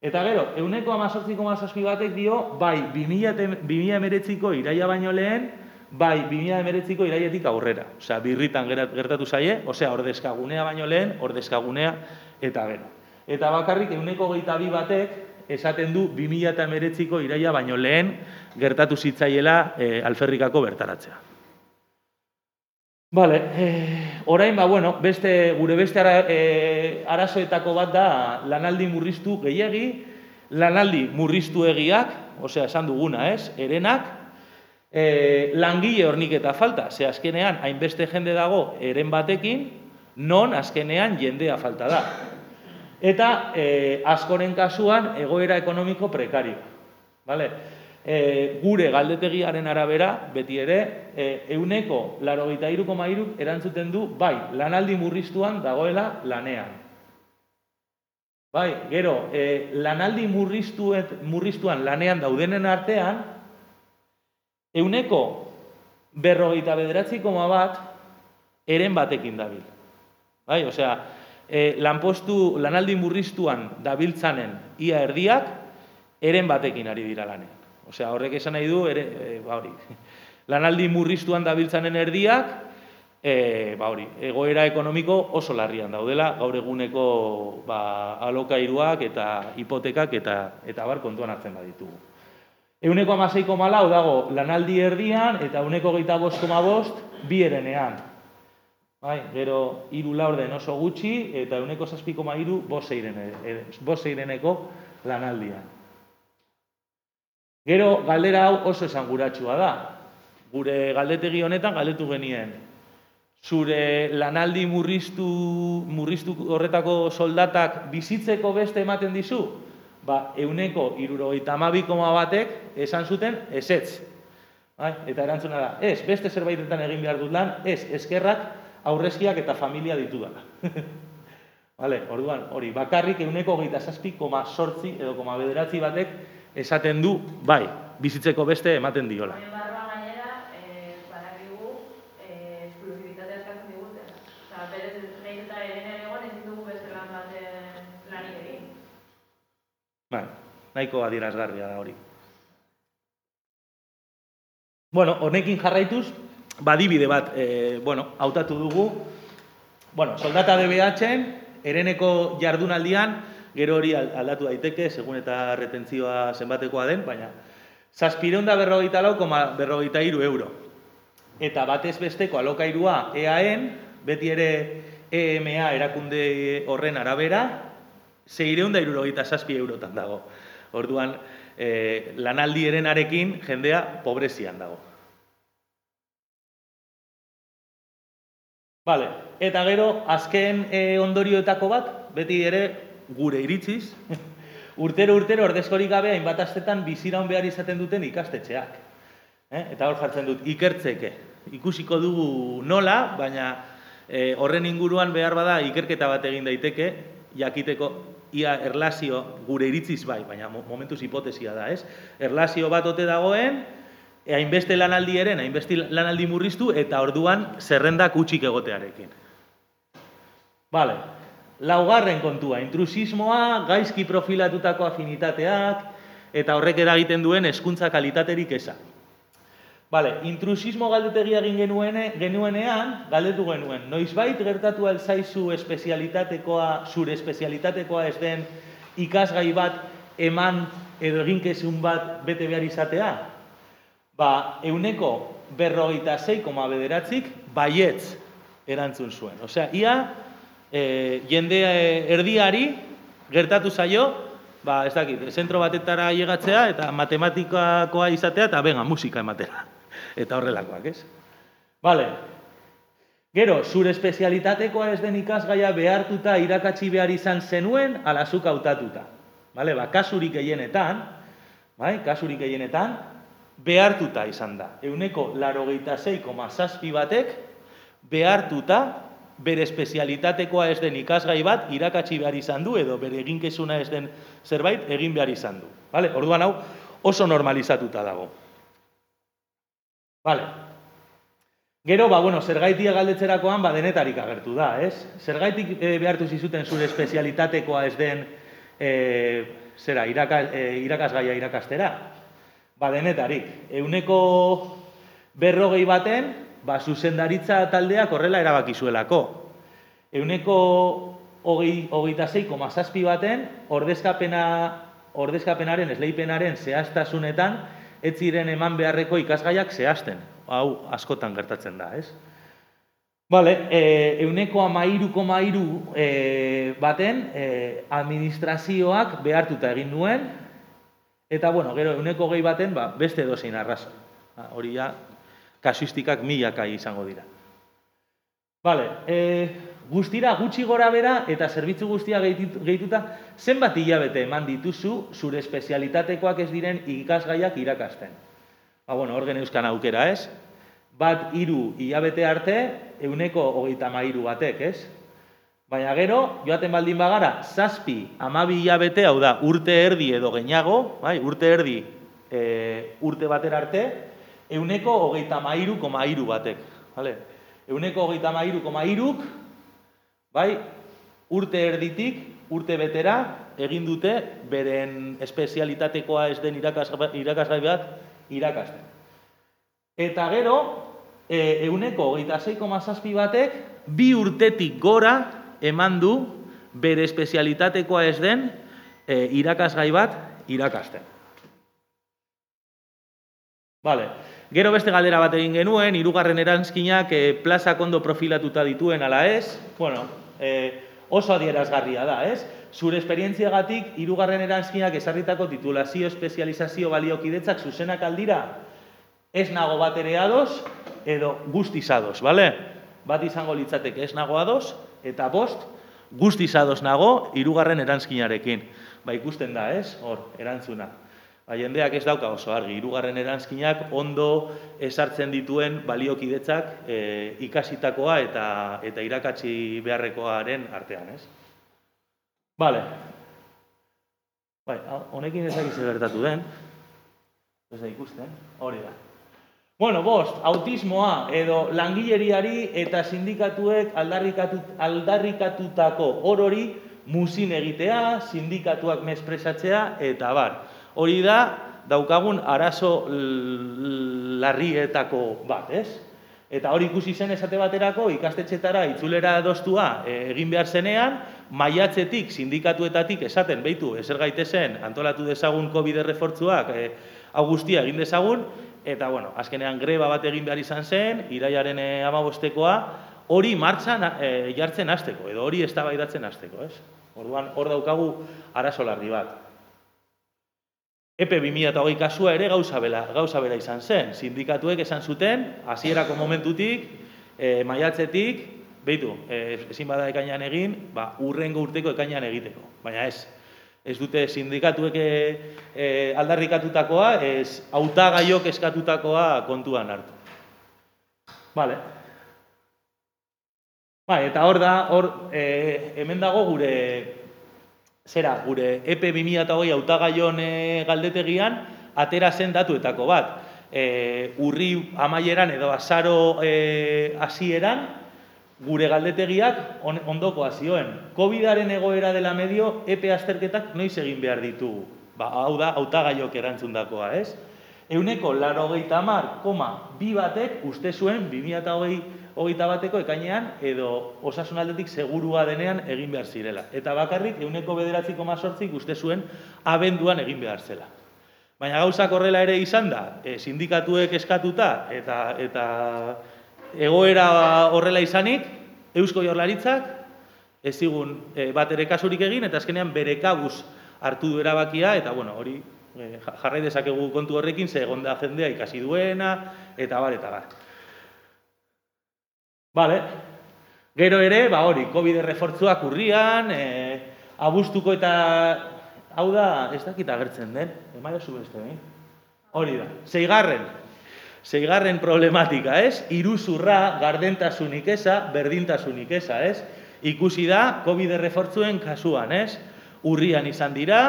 Eta gero, euneko amazortziko batek dio, bai, 2008ko iraia baino lehen, bai, 2008ko iraietik aurrera. Osea, birritan gertatu zaie, osea, ordezkagunea baino lehen, ordezkagunea eta gero. Eta bakarrik euneko geita bi batek esaten du 2000 eta emeretziko iraia baino lehen gertatu zitzaiela e, alferrikako bertaratzea. Vale, e, orain, ba, bueno, beste, gure beste ara, e, arazoetako bat da lanaldi murriztu gehiagi, lanaldi murriztu egiak, osea, esan duguna, ez, erenak, e, langile hornik eta falta, ze azkenean, hainbeste jende dago eren batekin, non azkenean jendea falta da. Eta e, askoren kasuan egoera ekonomiko prekario. Vale? E, gure galdetegiaren arabera, beti ere, e, euneko laro gita erantzuten du, bai, lanaldi murriztuan dagoela lanean. Bai, gero, e, lanaldi murriztuet, murriztuan lanean daudenen artean, euneko berrogeita bederatzi koma bat, eren batekin dabil. Bai, osea, e, lanpostu lanaldi murriztuan dabiltzanen ia erdiak eren batekin ari dira lanean. Osea, horrek esan nahi du ere e, ba hori. Lanaldi murriztuan dabiltzanen erdiak e, ba hori, egoera ekonomiko oso larrian daudela gaur eguneko ba alokairuak eta hipotekak eta eta bar kontuan hartzen baditugu. Euneko amaseiko malau dago lanaldi erdian eta euneko geita bost koma bost bi. Bai, gero hiru laurden oso gutxi eta uneko zazpiko mairu boseireneko lanaldia. Gero galdera hau oso esanguratsua da. Gure galdetegi honetan galdetu genien. zure lanaldi murriztu, murriztu horretako soldatak bizitzeko beste ematen dizu, ba, euneko irurogeita koma batek esan zuten ezetz. Bai? Eta erantzuna da, ez, beste zerbaitetan egin behar dut lan, ez, eskerrak aurrezkiak eta familia ditu dara. vale, orduan, hori, bakarrik euneko geita zazpi, koma sortzi edo koma bederatzi batek esaten du, bai, bizitzeko beste ematen diola. Bai, nahiko adierazgarria da hori. Bueno, honekin jarraituz, badibide bat, e, bueno, hautatu dugu, bueno, soldata DBH-en, ereneko jardunaldian, gero hori aldatu daiteke, segun eta retentzioa zenbatekoa den, baina, zazpireunda berrogeita lau, koma berrogeita iru euro. Eta batez besteko alokairua EAN, beti ere EMA erakunde horren arabera, zeireunda irurogeita zazpi eurotan dago. Orduan, e, lanaldi erenarekin jendea pobrezian dago. Vale. Eta gero, azken e, ondorioetako bat, beti ere gure iritziz, urtero urtero ordezkorik gabe hainbat astetan biziraun behar izaten duten ikastetxeak. Eh? Eta hor jartzen dut, ikertzeke. Ikusiko dugu nola, baina e, horren inguruan behar bada ikerketa bat egin daiteke, jakiteko ia erlazio gure iritziz bai, baina momentuz hipotesia da, ez? Erlazio bat ote dagoen, hainbeste lanaldi eren, hainbeste lanaldi murriztu, eta orduan zerrendak utxik egotearekin. Bale, laugarren kontua, intrusismoa, gaizki profilatutako afinitateak, eta horrek eragiten duen hezkuntza kalitaterik eza. Bale, intrusismo galdetegia egin genuene, genuenean, galdetu genuen, noizbait gertatu alzaizu espezialitatekoa, zure espezialitatekoa ez den ikasgai bat eman edo eginkezun bat bete behar izatea? Ba, euneko berrogeita zei koma bederatzik, baietz erantzun zuen. Osea, ia, e, jende erdiari gertatu zaio, ba, ez dakit, zentro batetara llegatzea eta matematikakoa izatea eta benga, musika ematera eta horrelakoak, ez? Bale, gero, zure espezialitatekoa ez den ikasgaia behartuta irakatsi behar izan zenuen alazuk hautatuta. Bale, ba, kasurik gehienetan, bai, kasurik gehienetan, behartuta izan da. Euneko laro zazpi batek behartuta bere espezialitatekoa ez den ikasgai bat irakatsi behar izan du edo bere eginkezuna ez den zerbait egin behar izan du. Bale, orduan hau oso normalizatuta dago. Vale. Gero, ba, bueno, zergaitia galdetzerakoan, ba, denetarik agertu da, ez? Zergaitik e, behartu zizuten zure espezialitatekoa ez den, e, zera, iraka, e, irakasgaia irakastera? Ba, denetarik. Euneko berrogei baten, ba, zuzendaritza taldeak horrela erabaki zuelako. Euneko hogei, hogeita baten, ordezkapena, ordezkapenaren, esleipenaren zehaztasunetan, ez ziren eman beharreko ikasgaiak zehazten. Hau askotan gertatzen da, ez? Vale, e, euneko amairuko mairu e, baten e, administrazioak behartuta egin duen, eta bueno, gero euneko gehi baten ba, beste dozein arrazo. Ba, hori ja, kasuistikak milaka izango dira. Vale, e, guztira gutxi gora bera eta zerbitzu guztia gehituta, zenbat hilabete eman dituzu zure espezialitatekoak ez diren ikasgaiak irakasten. Ba, bueno, hor euskan aukera, ez? Bat hiru hilabete arte, euneko hogeita mairu batek, ez? Baina gero, joaten baldin bagara, zazpi, amabi hilabete, hau da, urte erdi edo gehiago, bai, urte erdi e, urte batera arte, euneko hogeita mairu koma iru batek. Vale? Euneko hogeita mairu koma iruk, Bai, urte erditik, urte betera, egin dute beren espezialitatekoa ez den irakasgai bat irakasten. Eta gero, e, euneko geita zazpi batek, bi urtetik gora eman du bere espezialitatekoa ez den e, irakasgai bat irakasten. Vale. Gero beste galdera bat egin genuen, hirugarren eranskinak e, plaza kondo profilatuta dituen ala ez. Bueno, e, oso adierazgarria da, ez? Zure esperientziagatik hirugarren eranskinak esarritako titulazio espezializazio baliokidetzak zuzenak aldira ez nago bat ere ados edo guztiz ados, bale? bat izango litzateke ez nago ados, eta bost, guztiz ados nago, hirugarren eranskinarekin. Ba, ikusten da, ez? Hor, erantzuna. Ba, jendeak ez dauka oso argi, hirugarren eranskinak ondo esartzen dituen baliokidetzak e, ikasitakoa eta eta irakatsi beharrekoaren artean, ez? Vale. Bai, honekin ezagiz gertatu den. Ez da ikusten, hori da. Bueno, bost, autismoa edo langileriari eta sindikatuek aldarrikatu, aldarrikatutako orori musin egitea, sindikatuak mespresatzea eta bar. Hori da, daukagun arazo larrietako bat, ez? Eta hori ikusi zen esate baterako ikastetxetara itzulera adostua e, egin behar zenean, maiatzetik, sindikatuetatik esaten, behitu, eser gaitezen, antolatu dezagun COVID refortzuak, e, augustia egin dezagun, eta bueno, azkenean greba bat egin behar izan zen, iraiaren eh, amabostekoa, hori martxan e, jartzen hasteko edo hori eztabaidatzen hasteko, ez? Orduan, hor daukagu arazo larri bat. Epe 2008 kasua ere gauza bela, gauza bela izan zen. Sindikatuek esan zuten, hasierako momentutik, e, maiatzetik, behitu, e, ezin bada ekainan egin, ba, urrengo urteko ekainan egiteko. Baina ez, ez dute sindikatuek e, aldarrikatutakoa, ez hautagaiok eskatutakoa kontuan hartu. Vale. Ba, eta hor da, hor, e, hemen dago gure, zera, gure EP 2008 hautagaion e, galdetegian, atera zen datuetako bat. E, urri amaieran edo azaro e, hasieran, gure galdetegiak on, ondoko zioen. Covidaren egoera dela medio, EPE azterketak noiz egin behar ditugu. Ba, hau da, hautagaiok erantzundakoa, ez? Euneko laro mar, koma, bi batek uste zuen, 2008 hogeita bateko ekainean, edo osasun aldetik segurua denean egin behar zirela. Eta bakarrik, euneko bederatzi koma sortzik uste zuen abenduan egin behar zela. Baina gauzak horrela ere izan da, e, sindikatuek eskatuta eta, eta egoera horrela izanik, Eusko Jaurlaritzak ez zigun e, bat ere kasurik egin, eta azkenean bere kabuz hartu du erabakia, eta bueno, hori e, jarrai dezakegu kontu horrekin, ze egonda jendea ikasi duena, eta bar, eta bar. Vale. Gero ere, ba hori, COVID refortzuak urrian, e, abuztuko eta hau da, ez dakit agertzen den, emaio zu beste, eh? Hori da. Seigarren, Seigarren problematika, ez? Iruzurra, gardentasunik eza, berdintasunik eza, ez? Ikusi da, COVID refortzuen kasuan, ez? Urrian izan dira,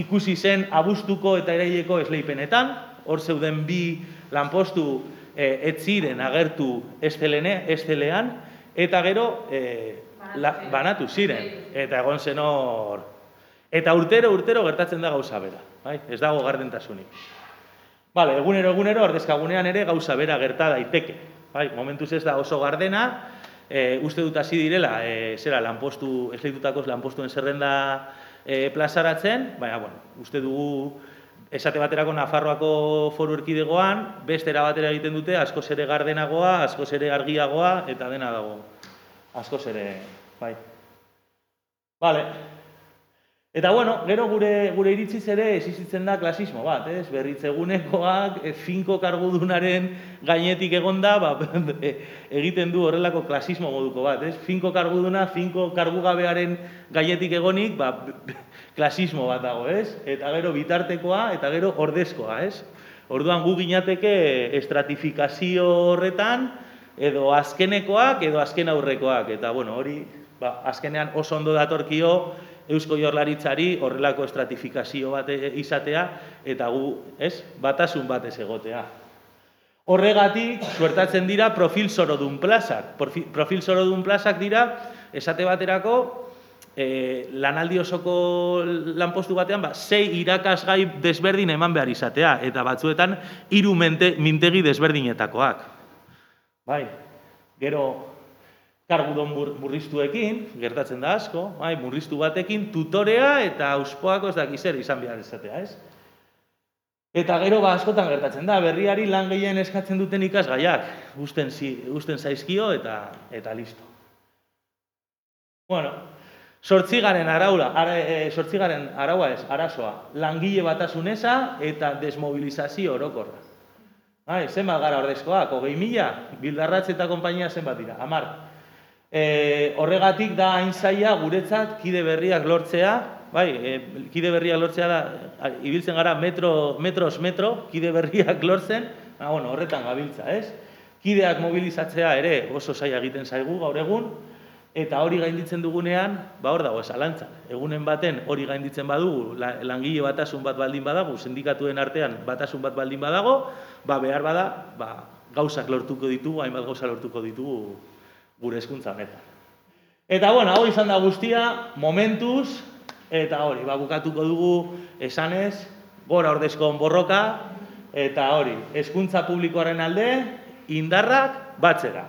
ikusi zen abuztuko eta eraileko esleipenetan, hor zeuden bi lanpostu e, etziren agertu estelene, estelean, eta gero e, la, banatu ziren, eta egon zen hor. Eta urtero, urtero gertatzen da gauza bera, bai? ez dago gardentasunik. Bale, egunero egunero ordezkagunean ere gauza bera gerta daiteke. Bai, momentuz ez da oso gardena, e, uste dut hasi direla, e, zera lanpostu, ez lehitutakos lanpostuen zerrenda e, plazaratzen, baina, bueno, uste dugu esate baterako Nafarroako foru erkidegoan, beste batera egiten dute, asko ere gardenagoa, asko ere argiagoa, eta dena dago. Asko ere, bai. Bale, Eta bueno, gero gure gure iritziz ere existitzen da klasismo bat, ez? Berritzegunekoak e, finko kargudunaren gainetik egonda, ba, egiten du horrelako klasismo moduko bat, ez? Finko karguduna, finko kargugabearen gainetik egonik, ba, klasismo bat dago, ez? Eta gero bitartekoa eta gero ordezkoa, ez? Orduan gu ginateke estratifikazio horretan edo azkenekoak edo azken aurrekoak eta bueno, hori ba, azkenean oso ondo datorkio Eusko Jorlaritzari horrelako estratifikazio bat e, izatea eta gu, ez, batasun bat ez egotea. Horregatik, suertatzen dira profil zorodun plazak. Profil zorodun plazak dira, esate baterako, e, lanaldi osoko lanpostu batean, ba, zei irakasgai desberdin eman behar izatea, eta batzuetan hiru mintegi desberdinetakoak. Bai, gero kargudon murriztuekin, gertatzen da asko, bai, murriztu batekin, tutorea eta auspoako ez dakiz zer izan behar izatea, ez? Eta gero ba askotan gertatzen da, berriari lan gehien eskatzen duten ikasgaiak, usten, zi, usten zaizkio eta eta listo. Bueno, sortzigaren araula, ara, e, sortzigaren araua ez, arazoa, langile batasuneza eta desmobilizazio orokorra. Bai, zenbat gara ordezkoak, hogei mila, bildarratz eta konpainia zenbat dira, amar. E, horregatik da hain zaila guretzat kide berriak lortzea, bai, e, kide berriak lortzea da, ibiltzen gara metro, metros metro, kide berriak lortzen, ba, bueno, horretan gabiltza, ez? Kideak mobilizatzea ere oso zaila egiten zaigu gaur egun, eta hori gainditzen dugunean, ba hor dago esalantza. Egunen baten hori gainditzen badugu, la, langile batasun bat baldin badago, sindikatuen artean batasun bat baldin badago, ba behar bada, ba, gauzak lortuko ditugu, hainbat gauza lortuko ditugu gure hezkuntza honetan. Eta bueno, hau izan da guztia, momentuz, eta hori, ba, bukatuko dugu esanez, gora ordezko borroka, eta hori, hezkuntza publikoaren alde, indarrak batzera.